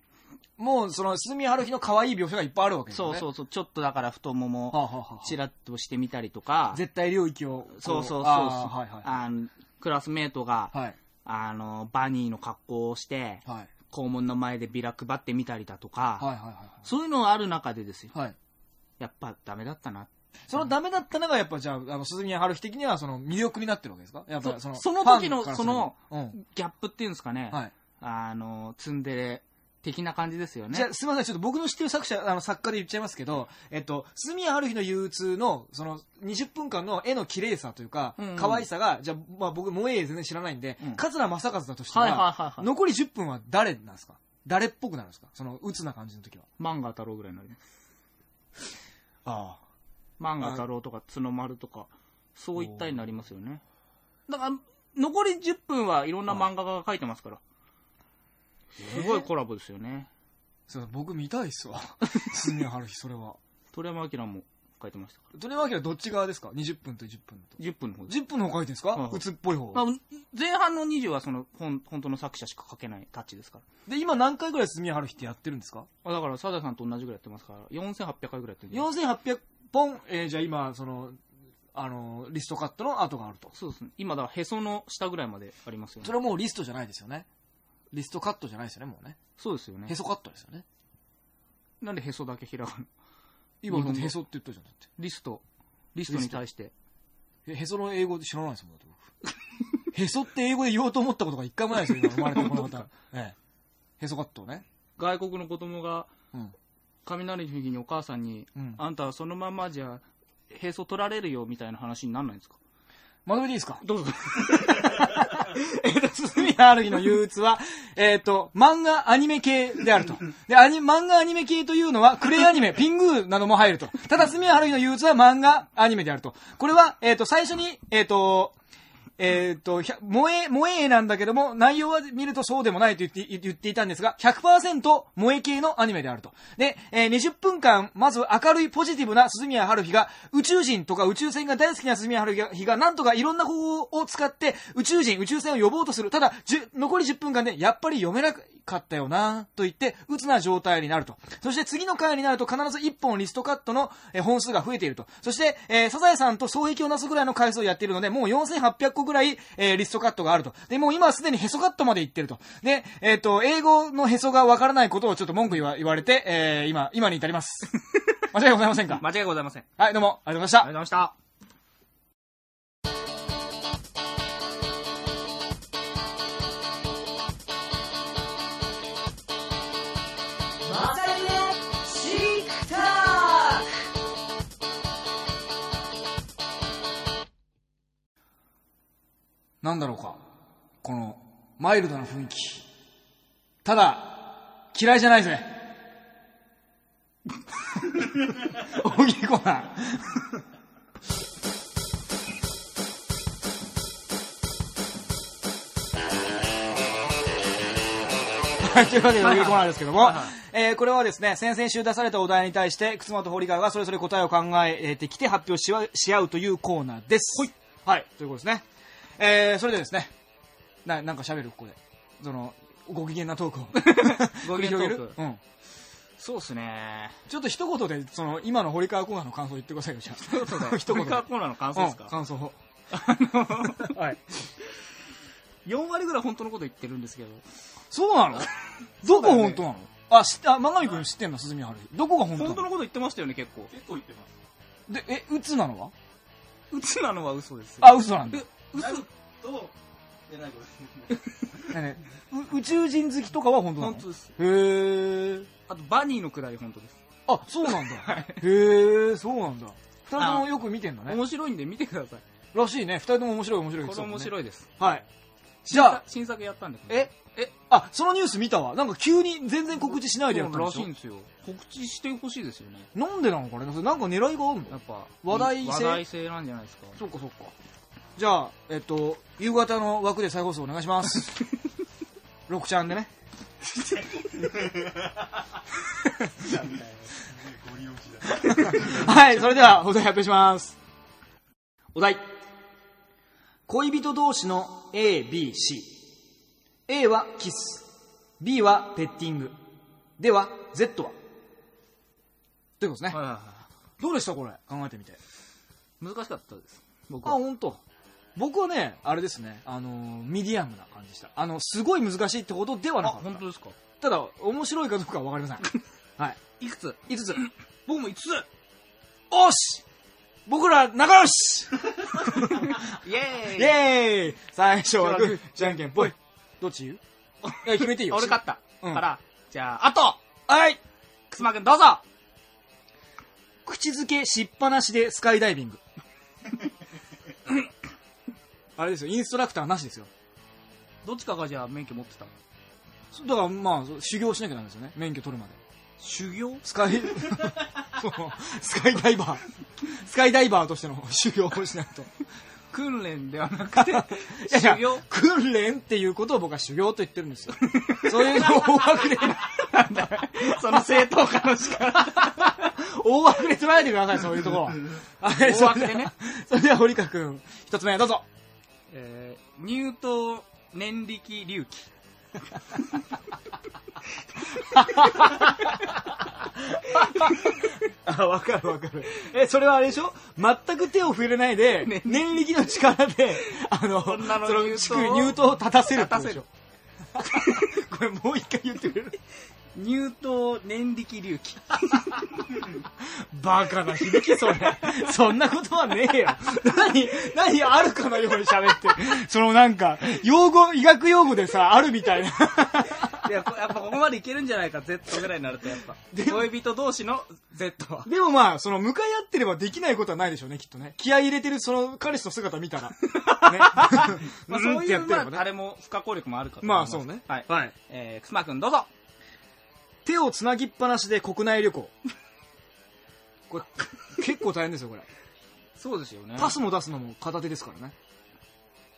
もう、その、鈴宮春日の可愛い描写がいっぱいあるわけです。そうそうそう、ちょっとだから太ももはあ、はあはあチラッとしてみたりとか、絶対領域をこ。そうそうそうそうあーはいはい。あのクラスメートが、はい。あの、バニーの格好をして、はい。校門の前でビラ配ってみたりだとか、はいはいはいそういうのがある中でですよ。はい。はい。やっぱダメだったな。そのダメだったのが、やっぱじゃあ、あの、鈴宮春日的には、その、魅力になってるわけですか？やっぱその、その時のファンからするとその、うん。ギャップっていうんですかね。はい。あの、ツンデレ的な感じですよね。じゃあ、すみません、ちょっと僕の知ってる作者、あの、作家で言っちゃいますけど、えっと、鈴宮春日の憂鬱の、その、20分間の絵の綺麗さというか、うんうん可愛さが、じゃあ、まあ僕、萌え全然知らないんで、うん桂正和だとしたら、はいはいはいはい。残り10分は誰なんですか？誰っぽくなるんですか？その、鬱な感じの時は。漫画太郎ぐらいになります。あ漫画太郎とか角丸とか、そういったになりますよね。だから、残り10分はいろんな漫画家が書いてますから。すごいコラボですよね。そう僕見たいっすわ。*laughs* 鈴宮春日、それは。鳥山明も書いてましたか鳥山明どっち側ですか ?20 分と10分と。ら。10分の方で。10分の方書いてるんですか？はい鬱っぽい方。まあ、前半の20はその本本当の作者しか書けないタッチですかで、今何回ぐらい鈴宮春日ってやってるんですか？ら。あだから、サダさんと同じぐらいやってますから、4800回ぐらいやってるんで。4800本、えーじゃあ今、その、あの、リストカットの跡があると。そうですね。今、だから、へその下ぐらいまでありますよねそ。れはもうリストじゃないですよね。リストカットじゃないですよね、もうね。そうですよねへ。そカットですよね。なんでへそだけひらがな今、日本語へそって言ったじゃん、だって。リスト、リストに対して。えへその英語で知らないですもん、だって僕。*laughs* へそって英語で言おうと思ったことが一回もないですよ、今生まれてこの方。ええ。へそカットね。外国の子供が、うん。雷の日にお母さんに、うんあんたはそのままじゃ、へそ取られるよみたいな話になんないんですか？まとめていいですか？どうぞ。*laughs* えっと、鈴宮春日の憂鬱は、えっと、漫画アニメ系であると。で、アニ、漫画アニメ系というのは、クレイアニメ、ピングーなども入ると。ただ、鈴宮春日の憂鬱は漫画アニメであると。これは、えっと、最初に、えっと、えっ、と、萌え、萌えなんだけども、内容は見るとそうでもないと言って言っていたんですが、100%萌え系のアニメであると。で、えー20分間、まず明るいポジティブな鈴宮春日が、宇宙人とか宇宙船が大好きな鈴宮春日が、なんとかいろんな方法を使って、宇宙人、宇宙船を呼ぼうとする。ただ、残り10分間で、やっぱり読めなくかったよなと言って、鬱な状態になると。そして次の回になると必ず1本リストカットのえー本数が増えていると。そして、えーサザエさんと双璧をなすぐらいの回数をやっているので、もう4800個ぐらい、えーリストカットがあると。で、もう今はすでにヘソカットまで行ってると。で、えっ、と、英語のヘソがわからないことをちょっと文句言わ言われて、えー今、今に至ります。*laughs* 間違いございませんか？間違いございません。はい、どうも、ありがとうございましたありがとうご。ざいました。なんだろうか。この、マイルドな雰囲気。ただ、嫌いじゃないぜ。大喜利コーナー。はい、というわけで大喜利コーナーですけども、えーこれはですね、先々週出されたお題に対して、靴本堀川がそれぞれ答えを考えてきて発表しわし合うというコーナーです。はい。ということですね。えーそれでですね、ななんか喋るここで。その、ご機嫌なトークを。*laughs* ご機嫌トーク。うん。そうっすね。ちょっと一言で、その、今の堀川コーナーの感想言ってくださいよ、じゃあ。*laughs* 一言一言。コーナーの感想ですか？うん、感想を。はい。4割ぐらい本当のこと言ってるんですけど。そうなの？*laughs* どこ本当なの？あ、知って、あ、漫画みくん知ってんの鈴宮春日。どこが本当なの？本当のこと言ってましたよね、結構。結構言ってます。で、え、うつなのは？鬱なのは嘘です。あ、嘘なんだ。なると、え、なにこれ。ねねう宇宙人好きとかは本当なの？本当です。へー。あと、バニーのくだり本当です。あ、そうなんだ。*laughs* へー、そうなんだ。二人ともよく見てんだね。面白いんで見てください。らしいね。二人とも面白い面白いこれ面い。白いです。はい。じゃあ、新作やったんで。え？え？あ、そのニュース見たわ。なんか急に全然告知しないでやったんらでしょ？しいんですよ。告知してほしいですよね。なんでなのかねなんか狙いがあるの？やっぱ、話題性？話題性なんじゃないですか。そっかそっか。じゃあ、えっと、夕方の枠で再放送お願いします。*laughs* 6ちゃんでね。ゴリ押しだ。はい、それではお題発表します。お題。恋人同士の A、B、C。A はキス。B はペッティング。では、Z はということですね。はいはいはどうでしたこれ？考えてみて。い。難しかったです。僕あ、は。本当。僕はね、あれですね、あのーミディアムな感じでした。あの、すごい難しいってことではあ、なかった。本当ですか？ただ、面白いかどうかはわかりません。*laughs* はい。いくつ？5つ。僕も5つおし僕ら仲良し *laughs* イェーイイェーイ最初はグー、じゃんけんぽい。どっち？言う決めていいよ。俺勝った。うんから、じゃあ、あとはいくすまくんどうぞ口づけしっぱなしでスカイダイビング。あれですよ、インストラクターなしですよ。どっちかがじゃあ免許持ってただからまあ、修行しなきゃなんですよね。免許取るまで。修行？スカイ、*laughs* そうスカイダイバー。スカイダイバーとしての修行をしないと。訓練ではなくて、*laughs* 修行？訓練っていうことを僕は修行と言ってるんですよ。そういうのを大枠で、その正当化の仕方。大枠で捉えてください、そういうところ *laughs* 大枠でね。それではそれでは堀川くん、一つ目どうぞ。えー、乳頭年力隆起。*laughs* あ、わかるわかる。え、それはあれでしょ？全く手を触れないで、ね念力の力で、あの、女のその乳頭を乳頭を立たせるってことでし立ょ。*laughs* これもう一回言ってくれる？乳頭年力隆起。*laughs* バカな響き、それ。そんなことはねえよ。何、何あるかのように喋って。そのなんか、用語、医学用語でさ、あるみたいな。いや、こやっぱここまでいけるんじゃないか、Z ぐらいになるとやっぱ。恋人同士の Z は。でもまあ、その、向かい合ってればできないことはないでしょうね、きっとね。気合い入れてるその彼氏の姿見たら。ね。*laughs* まあそういう、まあ、ねあれも不可抗力もあるかと思います。まあそうね。はい。はい。えー、くすまくんどうぞ。手をつなぎっぱなしで国内旅行。*laughs* これ、結構大変ですよ、これ。そうですよね。パスも出すのも片手ですからね。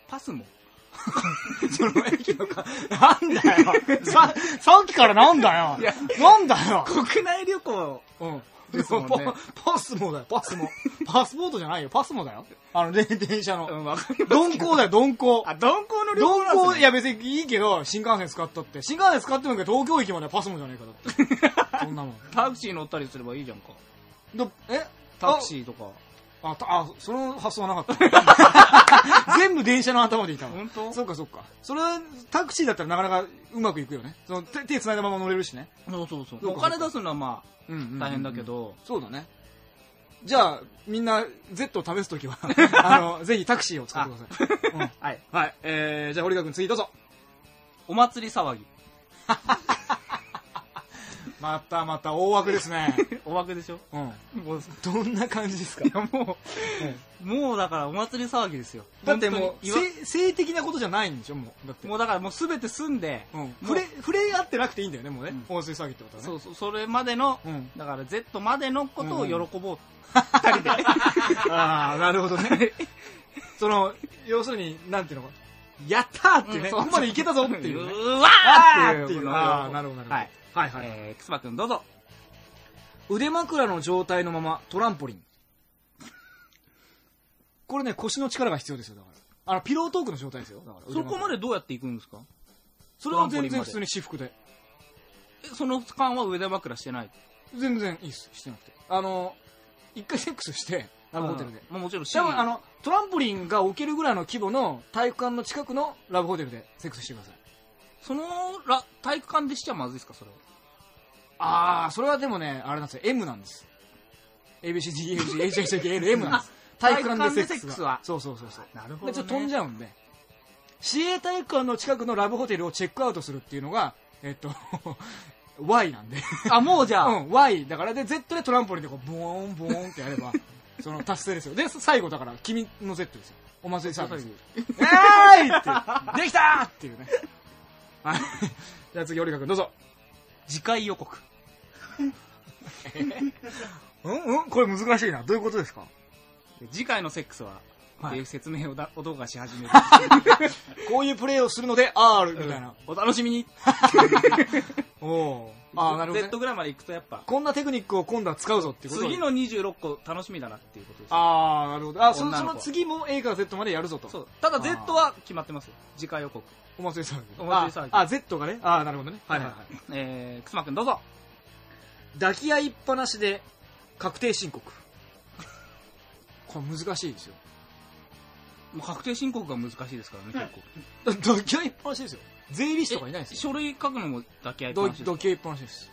パスも？*laughs* その駅のか、なんだよ。さ、さっきからなんだよいや。なんだよ。国内旅行。うん。ですもんねパ *laughs* パスもだよ、パスも。パスポートじゃないよ、パスもだよ。あの、で電車うの。ん、わかります。鈍行だよ、鈍行。あ、鈍行の旅行鈍なんですね行、いや別にいいけど、新幹線使ったって。新幹線使ってもいいけど、東京駅まではパスもじゃねえか、だって。*laughs* そんなもん。タクシー乗ったりすればいいじゃんか。どえ？タクシーとか。あ、たあ、その発想はなかった。*laughs* 全部電車の頭でいたわ。本当？そっかそっか。それは、タクシーだったらなかなかうまくいくよね。その手手繋いだまま乗れるしね。そうそうそう。そうかお金出すのはまあ、大変だけ。ど。そうだね。じゃあ、みんな、Z を試すときは、*laughs* あの、ぜひタクシーを使ってください。*laughs* うんはい。はい。えー、じゃあ、堀川くん次どうぞ。お祭り騒ぎ。またまた大枠ですね。*laughs* お枠でしょ？うん。もう、どんな感じですか？いやもう、もうだからお祭り騒ぎですよ。だってもう本、当に言わ性性的なことじゃないんでしょ？もう。だって。もうだからもうすべて済んで、うん。触れ、触れ合ってなくていいんだよね、もうね。うん温水騒ぎってことはね。そうそう、それまでの、うん。だから Z までのことを喜ぼう。*laughs* ああ、なるほどね。*laughs* その、要するに、なんていうの？か、やったーってね、うんそうここまでいけたぞっていうね。うわあーってていうああ、なるほど、なるほど。はい。はいはい。えー、くすばくんどうぞ。腕枕の状態のままトランポリン。これね、腰の力が必要ですよ、だかあの、ピロートークの状態ですよ。だからそこまでどうやって行くんですか？それは全然普通に私服で。えその間は腕枕してない？全然いいっす、してなくて。あの、一回セックスして、ラブホテルで。まあもちろん多分あの、トランポリンが置けるぐらいの規模の体育館の近くのラブホテルでセックスしてください。そのら体育館でしちゃまずいですか、それは？あー、それはでもね、あれなんですよ、M なんです。ABCDEFGHIJKL M なんです。体育館でセックスはが。そうそうそうそう。なるほで、ちょっと飛んじゃうんで。市営体育館の近くのラブホテルをチェックアウトするっていうのが、えっと、*laughs* Y なんで。あ、もうじゃあ、うん、Y。だから、で、Z でトランポリンでこう、ボーン、ボーンってやれば、その達成ですよ。で、最後だから、君の Z ですよ。お祭りサービス。えーいって、できたーっていうね。はい。じゃあ次、オリカ君、どうぞ。次回予告。うんうんこれ難しいな。どういうことですか？次回のセックスは、はいっていう説明をだ男がし始める。こういうプレイをするので R みたいな。お楽しみに。お *laughs* おー。ああ、なるほど、ね Z。ぐらいまで行くとやっぱ、こんなテクニックを今度は使うぞっていうこと次の26個楽しみだなっていうことです。ああ、なるほど。あ、そのその次も A から Z までやるぞと。そう。ただ Z は決まってますよ。次回予告。お祭り騒ぎ。お祭り騒ぎあ、あ Z がね。ああ、なるほどね。はいはいはい。えー、くすまくんどうぞ。抱き合いっぱなしで確定申告。これ難しいですよ。もう確定申告が難しいですからね、結構。*laughs* 抱き合いっぱなしですよ。税理士とかいないですよ。書類書くのも抱き合いっぱどなしです抱き合いっぱなしです。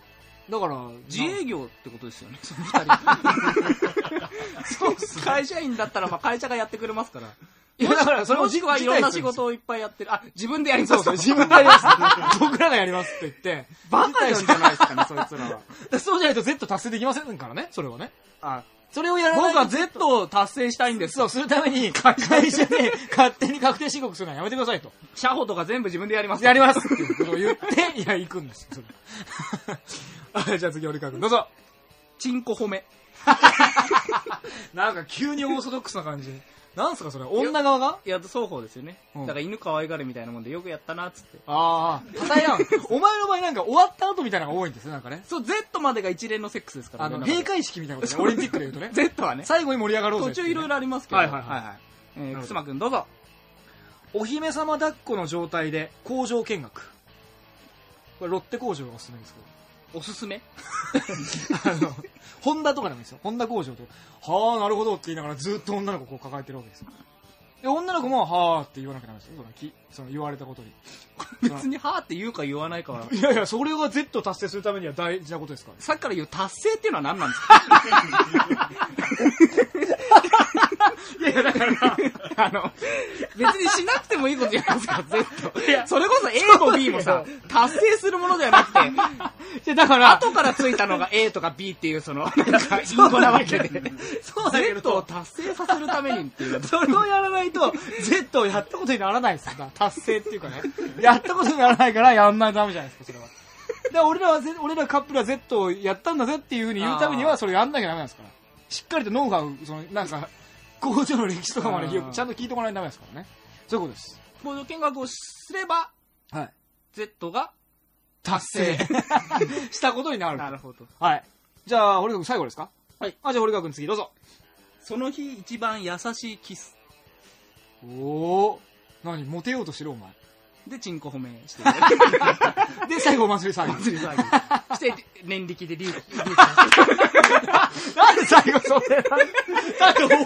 だから、自営業ってことですよね、その二人。*laughs* そう会社員だったら、まあ会社がやってくれますから。いやだからそれももしくはいろんな仕事をいっぱいやってる。あ、自分でやりますそうそう、自分でやります。*laughs* 僕らがやりますって言って。バカなんじゃないですかね、そいつらは。*laughs* そうじゃないと Z 達成できませんからね、それはね。あ、それをやらない僕は Z を達成したいんです。そう、するために、会社で勝手に確定申告するのはやめてくださいと。社保とか全部自分でやります。やりますっていうことを言って、いや、行くんですよ、それ。*laughs* はい、じゃあ次、折川君、どうぞ。*laughs* チンコ褒め。なんか急にオーソドックスな感じ。なんすか、それ？女側が？いや、双方ですよね。うんだから犬可愛がるみたいなもんでよくやったな、っつって。ああ、たたえ合う。お前の場合なんか終わった後みたいなのが多いんですよ、なんかね。そう、Z までが一連のセックスですからあの、俺中で閉会式みたいなことね、オリンピックで言うとね。*laughs* Z はね。最後に盛り上がろうぜ途っていうね。中いろいろありますけど。はいはいはいえー、くすまくんどうぞ。お姫様抱っこの状態で工場見学。これロッテ工場がおすすめですけど。おすすめ？あの、ホンダとかでもいいですよ。ホンダ工場と。はあ、なるほどって言いながらずっと女の子をこう抱えてるわけですよ。で、女の子も、はあって言わなきゃダメですよ。そのきその言われたことに。*laughs* 別に、はーって言うか言わないかは。いやいや、それが Z 達成するためには大事なことですからね。さっきから言う達成っていうのは何なんですか？*laughs* いやいや、だから、あの、別にしなくてもいいことじゃないですか、Z。いやそれこそ A も B もさ、*laughs* 達成するものではなくて、いや、だから、後からついたのが A とか B っていう、その、なんか、インゴなわけで。そうだけど Z を達成させるためにっていう。それをやらないと、Z をやったことにならないですよ。達成っていうかね。やったことにならないからやんないとダメじゃないですか、それは。で、俺らは、ぜ俺らカップルは Z をやったんだぜっていうふうに言うためには、それやんなきゃダメなんですから。しっかりとノウハウ、その、なんか、工場の歴史とかまでちゃんと聞いてもらわないとダメですからね。そういうことです。工場見学をすれば、はい。Z が達成 *laughs* したことになる。なるほど。はい。じゃあ、堀川君最後ですか？はい。あ、じゃあ堀川君次どうぞ。その日一番優しいキス。おお何？モテようとしてるお前。で、チンコ褒めして、*laughs* で、最後お祭り騒ぎ。祭り騒ぎ。して、念力で隆起。隆 *laughs* 起なんで最後それなんで？だって終わ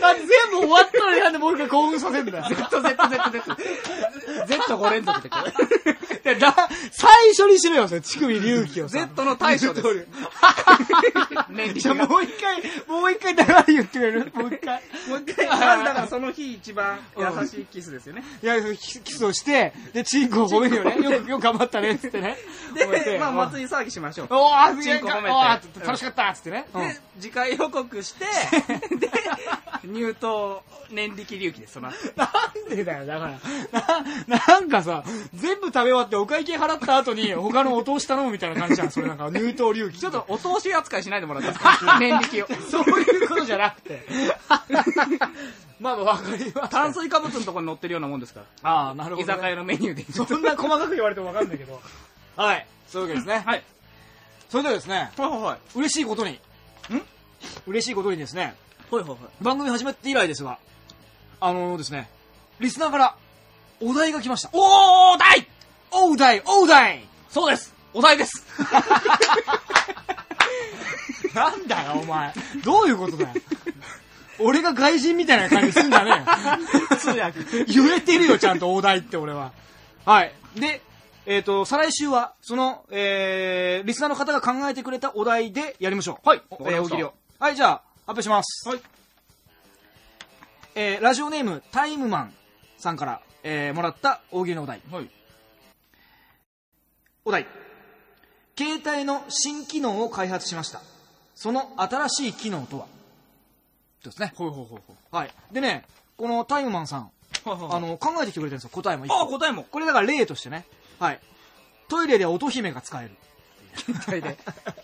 全部終わったのになんでもう一回興奮させるんだよ。Z、Z、Z、Z。Z5 連続でこう。いやだ最初にしろよ、それ。乳首隆起をさ。Z の対処です。念じゃもう一回、もう一回長い言ってくれる？もう一回。もう一回、だからその日一番優しいキスですよね。いや、キキスをして、で、チンコを褒めるよね。よく、よく頑張ったね、つってね。*laughs* で、まあ、祭り騒ぎしましょう。おー、すげえチンコ褒めて楽しかった、つってね。うんで、次回予告して、*laughs* で、入刀、念力隆起です、その後。なんでだよ、だから。な、なんかさ、全部食べ終わってお会計払った後に他のお通し頼むみたいな感じじゃん、それなんか、入刀隆起。ちょっとお通し扱いしないでもらっていいですか？*laughs* 念力を。そういうことじゃなくて。*laughs* まあまあ、わかります。炭水化物のところに乗ってるようなもんですから。ああ、なるほど、居酒屋のメニューで。そんな細かく言われてもわかんないけど。はい。そういうわけですね。はい。それではですね、はいはいはい。嬉しいことに、ん？嬉しいことにですね、はいはいはい。番組始まって以来ですが、あのですね、リスナーからお題が来ました。おー題お題、お題そうですお題ですなんだよ、お前。どういうことだよ。俺が外人みたいな感じすんだね。通訳。言えてるよ、ちゃんとお題って俺は。はい。で、えっ、と、再来週は、その、えー、リスナーの方が考えてくれたお題でやりましょう。はいえー大喜利を。はい、じゃあ、発表します。はい。えー、ラジオネーム、タイムマンさんから、えー、もらった大喜利のお題。はい。お題。携帯の新機能を開発しました。その新しい機能とはですね。ほいほいほいほい。はい。でね、このタイムマンさん、はいはいあの、考えてきてくれてるんですよ、答えも一あ、個。答えも。これだから例としてね。はい。トイレで乙姫が使える。答えで。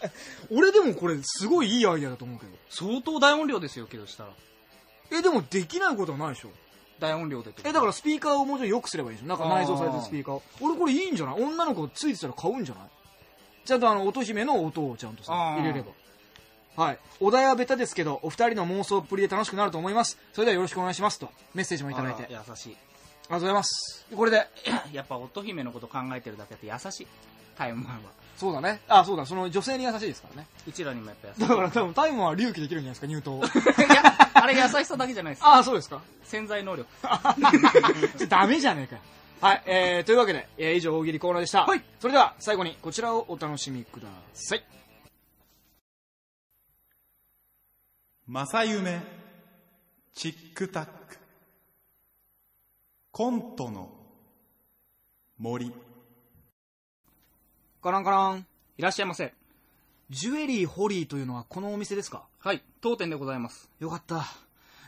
*laughs* 俺でもこれすごいいいアイデアだと思うけど。相当大音量ですよ、けどしたら。え、でもできないことはないでしょ。大音量でえ、だからスピーカーをもうちょい良くすればいいでしょ。なんか内蔵されてるスピーカーを。俺これいいんじゃない？女の子ついてたら買うんじゃない？ちゃんとあの、乙姫の音をちゃんとさ、入れれば。はい。お題はベタですけど、お二人の妄想っぷりで楽しくなると思います。それではよろしくお願いしますと、メッセージもいただいて。優しい。がとうございます。これで、やっぱ乙姫のこと考えてるだけあって優しい。タイムマンは。そうだね。あ、そうだ、その女性に優しいですからね。うちらにもやっぱ優しい。だから多分タイムは隆起できるんじゃないですか、入刀。いや、あれ優しさだけじゃないです。*laughs* ああ、そうですか。潜在能力。*laughs* ダメじゃねえかよ。はい、えー、というわけで、えー以上大喜利コーナーでした。はい。それでは、最後にこちらをお楽しみください。正夢チックタックコントの森カランカラン。いらっしゃいませ。ジュエリーホリーというのはこのお店ですか？はい、当店でございます。よかった。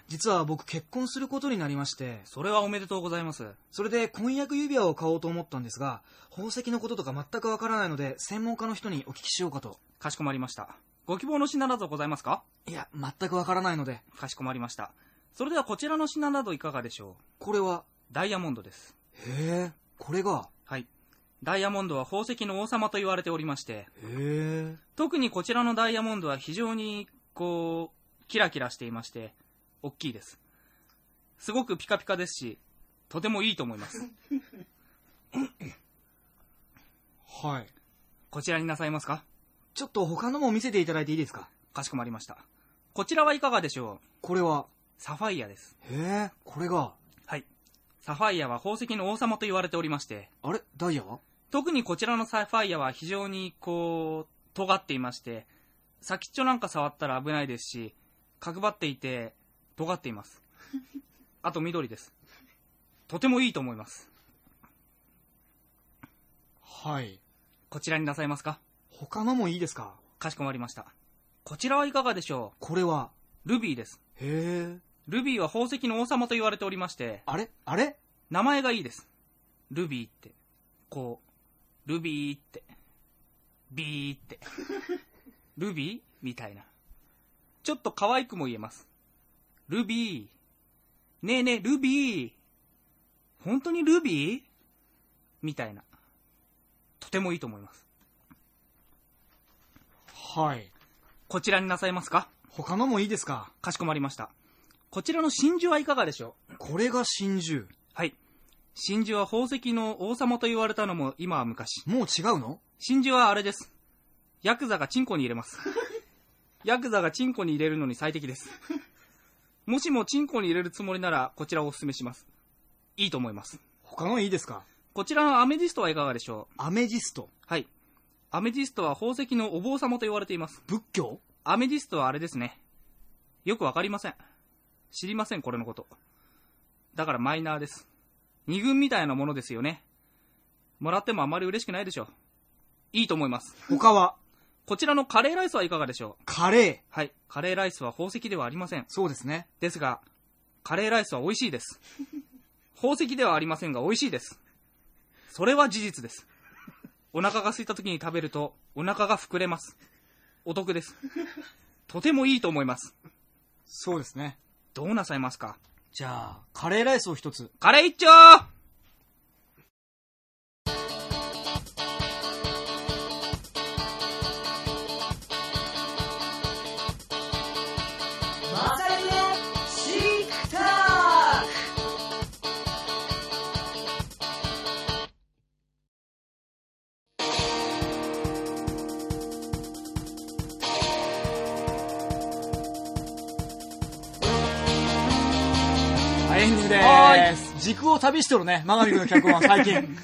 実は僕結婚することになりまして、それはおめでとうございます。それで婚約指輪を買おうと思ったんですが、宝石のこととか全くわからないので、専門家の人にお聞きしようかと。かしこまりました。ご希望の品などございますか？いや、全くわからないので、かしこまりました。それではこちらの品などいかがでしょこれは、うダイヤモンドです。へえ、これが、はい。ダイヤモンドは宝石の王様と言われておりまして、特にこちらのダイヤモンドは非常に、こう、キラキラしていまして、大きいです。すごくピカピカですし、とてもいいと思います。はい。こちらになさいますか？ちょっと他のも見せていただいていいですか？かしこまりました。こちらはいかがでしょう？これは、サファイアです。へえ、これが、はい。サファイアは宝石の王様と言われておりまして、あれ？ダイヤは？特にこちらのサファイアは非常にこう、尖っていまして、先っちょなんか触ったら危ないですし、角張っていて、尖っています。あと緑です。とてもいいと思います。はい。こちらになさいますか？他のもいいですか？かしこまりました。こちらはいかがでしょこれは、うルビーです。へえ、ルビーは宝石の王様と言われておりまして、あれ？あれ？名前がいいです。ルビーって。こう、ルビーって。ビーって。*laughs* ルビーみたいな。ちょっと可愛くも言えます。ルビー。ねえねえ、ルビー。本当にルビー？みたいな。とてもいいと思います。はい。こちらになさいますか？他のもいいですか？かしこまりました。こちらの真珠はいかがでしょう？これが真珠。はい。真珠は宝石の王様と言われたのも今は昔。もう違うの？真珠はあれです。ヤクザがチンコに入れます。*laughs* ヤクザがチンコに入れるのに最適です。もしもチンコに入れるつもりなら、こちらをお勧めします。いいと思います。他のいいですか？こちらのアメジストはいかがでしょう？アメジスト。はい。アメジストは宝石のお坊様と言われています。仏教？アメジストはあれですね。よくわかりません。知りません、これのこと。だからマイナーです。二軍みたいなものですよね。もらってもあまり嬉しくないでしょう。いいと思います。他は？こちらのカレーライスはいかがでしょう？カレー。はい。カレーライスは宝石ではありません。そうですね。ですが、カレーライスは美味しいです。*laughs* 宝石ではありませんが美味しいです。それは事実です。お腹が空いた時に食べるとお腹が膨れます。お得です。とてもいいと思います。そうですね。どうなさいますか？じゃあ、カレーライスを一つ。カレー一丁旅してるね、マガミ君の脚本は *laughs* 最近。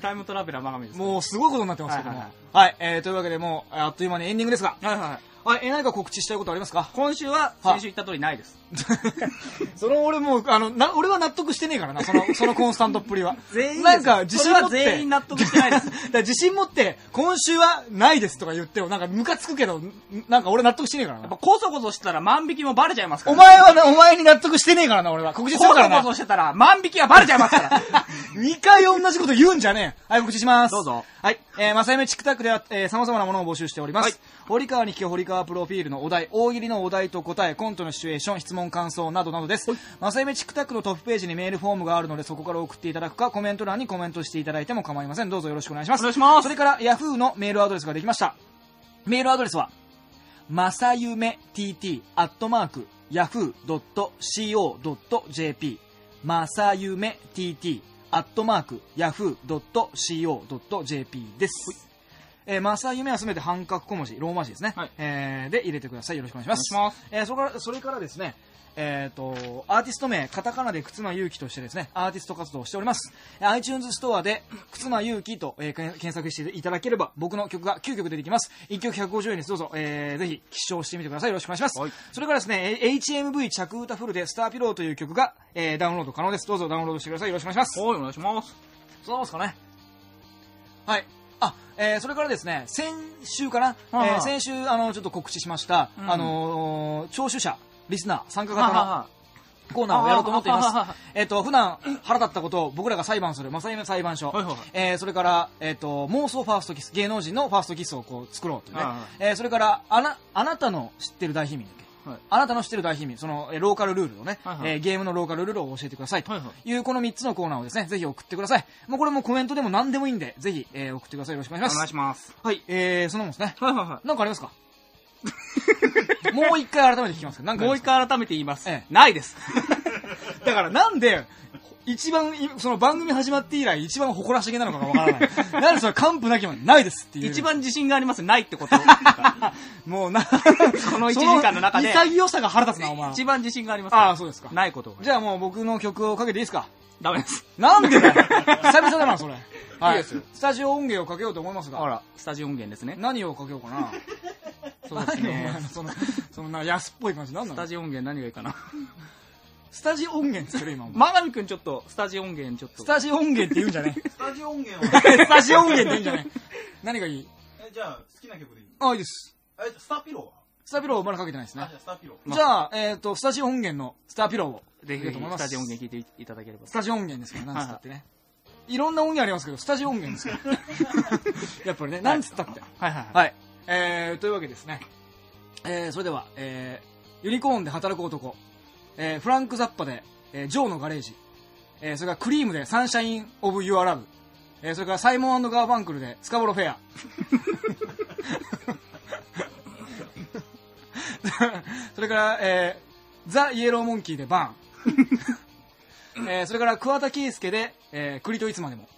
タイムトラベラーマガミです。もうすごいことになってますけども。ははいい、えー、というわけでもう、あっという間にエンディングですが。はいはい。はい、えー、何か告知したいことありますか？今週は、先週言った通りないです。*laughs* その俺もう、あの、な、俺は納得してねえからな、その、*laughs* そのコンスタントっぷりは。全員なんか、自信持って。全員納得してないです *laughs* だ自信持って、今週はないですとか言っても、なんかムカつくけど、んなんか俺納得してねえからな。やっぱこそこそしたら万引きもバレちゃいますから。お前はな、お前に納得してねえからな、俺は。告知するからなこそこ。そしてたら万引きはバレちゃいますから。2回同じこと言うんじゃねえ。はい、告知します。どうぞ。はい。えー、まさゆめチックタックでは、えー、様々なものを募集しております。はい堀川に聞け堀川プロフィールのお題、大喜利のお題と答え、コントのシチュエーション、質問感想などなどです。まさゆめチックタックのトップページにメールフォームがあるので、そこから送っていただくか、コメント欄にコメントしていただいても構いません。どうぞよろしくお願いします。お願いしますそれから、ヤフーのメールアドレスができました。メールアドレスは、まさゆめ tt アットマーク yahoo.co.jp まさゆめ tt アットマーク yahoo.co.jp です。えー、まさゆめはすべて半角小文字、ローマ字ですね。はいえーで、入れてください。よろしくお願いします。ますえーそれから、それからですね、えっ、と、アーティスト名、カタカナで忽那勇気としてですね、アーティスト活動をしております。えー iTunes ストアで、忽那勇気と、えー検索していただければ、僕の曲が9曲出てきます。1曲150円です。どうぞ、えーぜひ、記唱してみてください。よろしくお願いします。はいそれからですね、えー HMV 着歌フルで、スターピローという曲が、えーダウンロード可能です。どうぞダウンロードしてください。よろしくお願いします。はい、お願いします。そうですかね。はい。あ、えーそれからですね、先週かな、えー先週、あの、ちょっと告知しました、うん。あのー聴取者、リスナー、参加型のはコーナーをやろうと思っています。えっと、普段腹立ったことを僕らが裁判する、正夢裁判所。はいはいはい。えーそれから、えっと、妄想ファーストキス、芸能人のファーストキスをこう作ろうというね。えーそれから、あな、あなたの知ってる大秘密だっけ？はいあなたの知ってる大秘密、その、えーローカルルールをね、はいはいえーゲームのローカルルールを教えてくださいとはいはいう、この3つのコーナーをですね、ぜひ送ってください。もうこれもコメントでも何でもいいんで、ぜひ、えー送ってください。よろしくお願いしお願ます。いします。はい、えー、そのもんですね。はいはいはなんかありますか？*laughs* もう一回改めて聞きますけど、なんか？もう一回改めて言います。ええないです。*laughs* だからなんで、一番、いその番組始まって以来、一番誇らしげなのかがわからない。*laughs* なんでそれ、完膚なきまでないですっていう。一番自信があります。ないってこと。*laughs* もうな、この1時間の中で。そ潔さが腹立つな、お前。一番自信があります。ああ、そうですか。ないこと。じゃあもう僕の曲をかけていいですか？ダメです。なんでだよ久々だな、それ。*laughs* はいいですよスタジオ音源をかけようと思いますが。あら、スタジオ音源ですね。何をかけようかな？そうですねの。その、そのな安っぽい感じ。なんなの？スタジオ音源何がいいかな？スタジオ音源作る今。マガミくんちょっと、スタジオ音源ちょっと。スタジオ音源って言うんじゃねスタジオ音源は、え。*laughs* スタジオ音源って言うんじゃねえ。何がいい？え、じゃあ、好きな曲でいいあ、いいです。え、スターピローは？スタピローまだかけてないですねあ、じ。ゃあスターピロー。じゃあ、えっ、と、スタジオ音源のスターピローをぜひ。スタジオ音源聞いていただければス。タジオ音源ですから、なんつったってね。いろんな音源ありますけど、スタジオ音源ですから。*laughs* やっぱりね、なんつったって。はいはい。はい。えー、というわけですね。えー、それでは、えー、ユニコーンで働く男、えー、フランク・ザッパで、えー、ジョーのガレージ、えー、それからクリームでサンシャイン・オブ・ユア・ラブ、えー、それからサイモンガーファンクルでスカボロ・フェア。*laughs* それから、えー、ザ・イエロー・モンキーでバーン。*laughs* えー、それから桑田佳祐で、えー、栗といつまでも。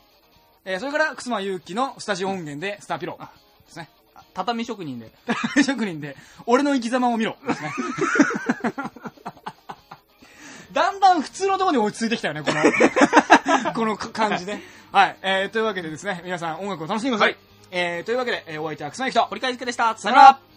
えー、それから、楠間祐希のスタジオ音源でスターピローですね。畳職人で。*laughs* 職人で、俺の生き様を見ろ。ですね。だんだん普通のところに落ち着いてきたよね、この、*laughs* この感じね。はい。えー、というわけでですね、皆さん音楽を楽しんでください。はいえー、というわけで、えー、お相手は草薙と、堀川祐介でした。さよなら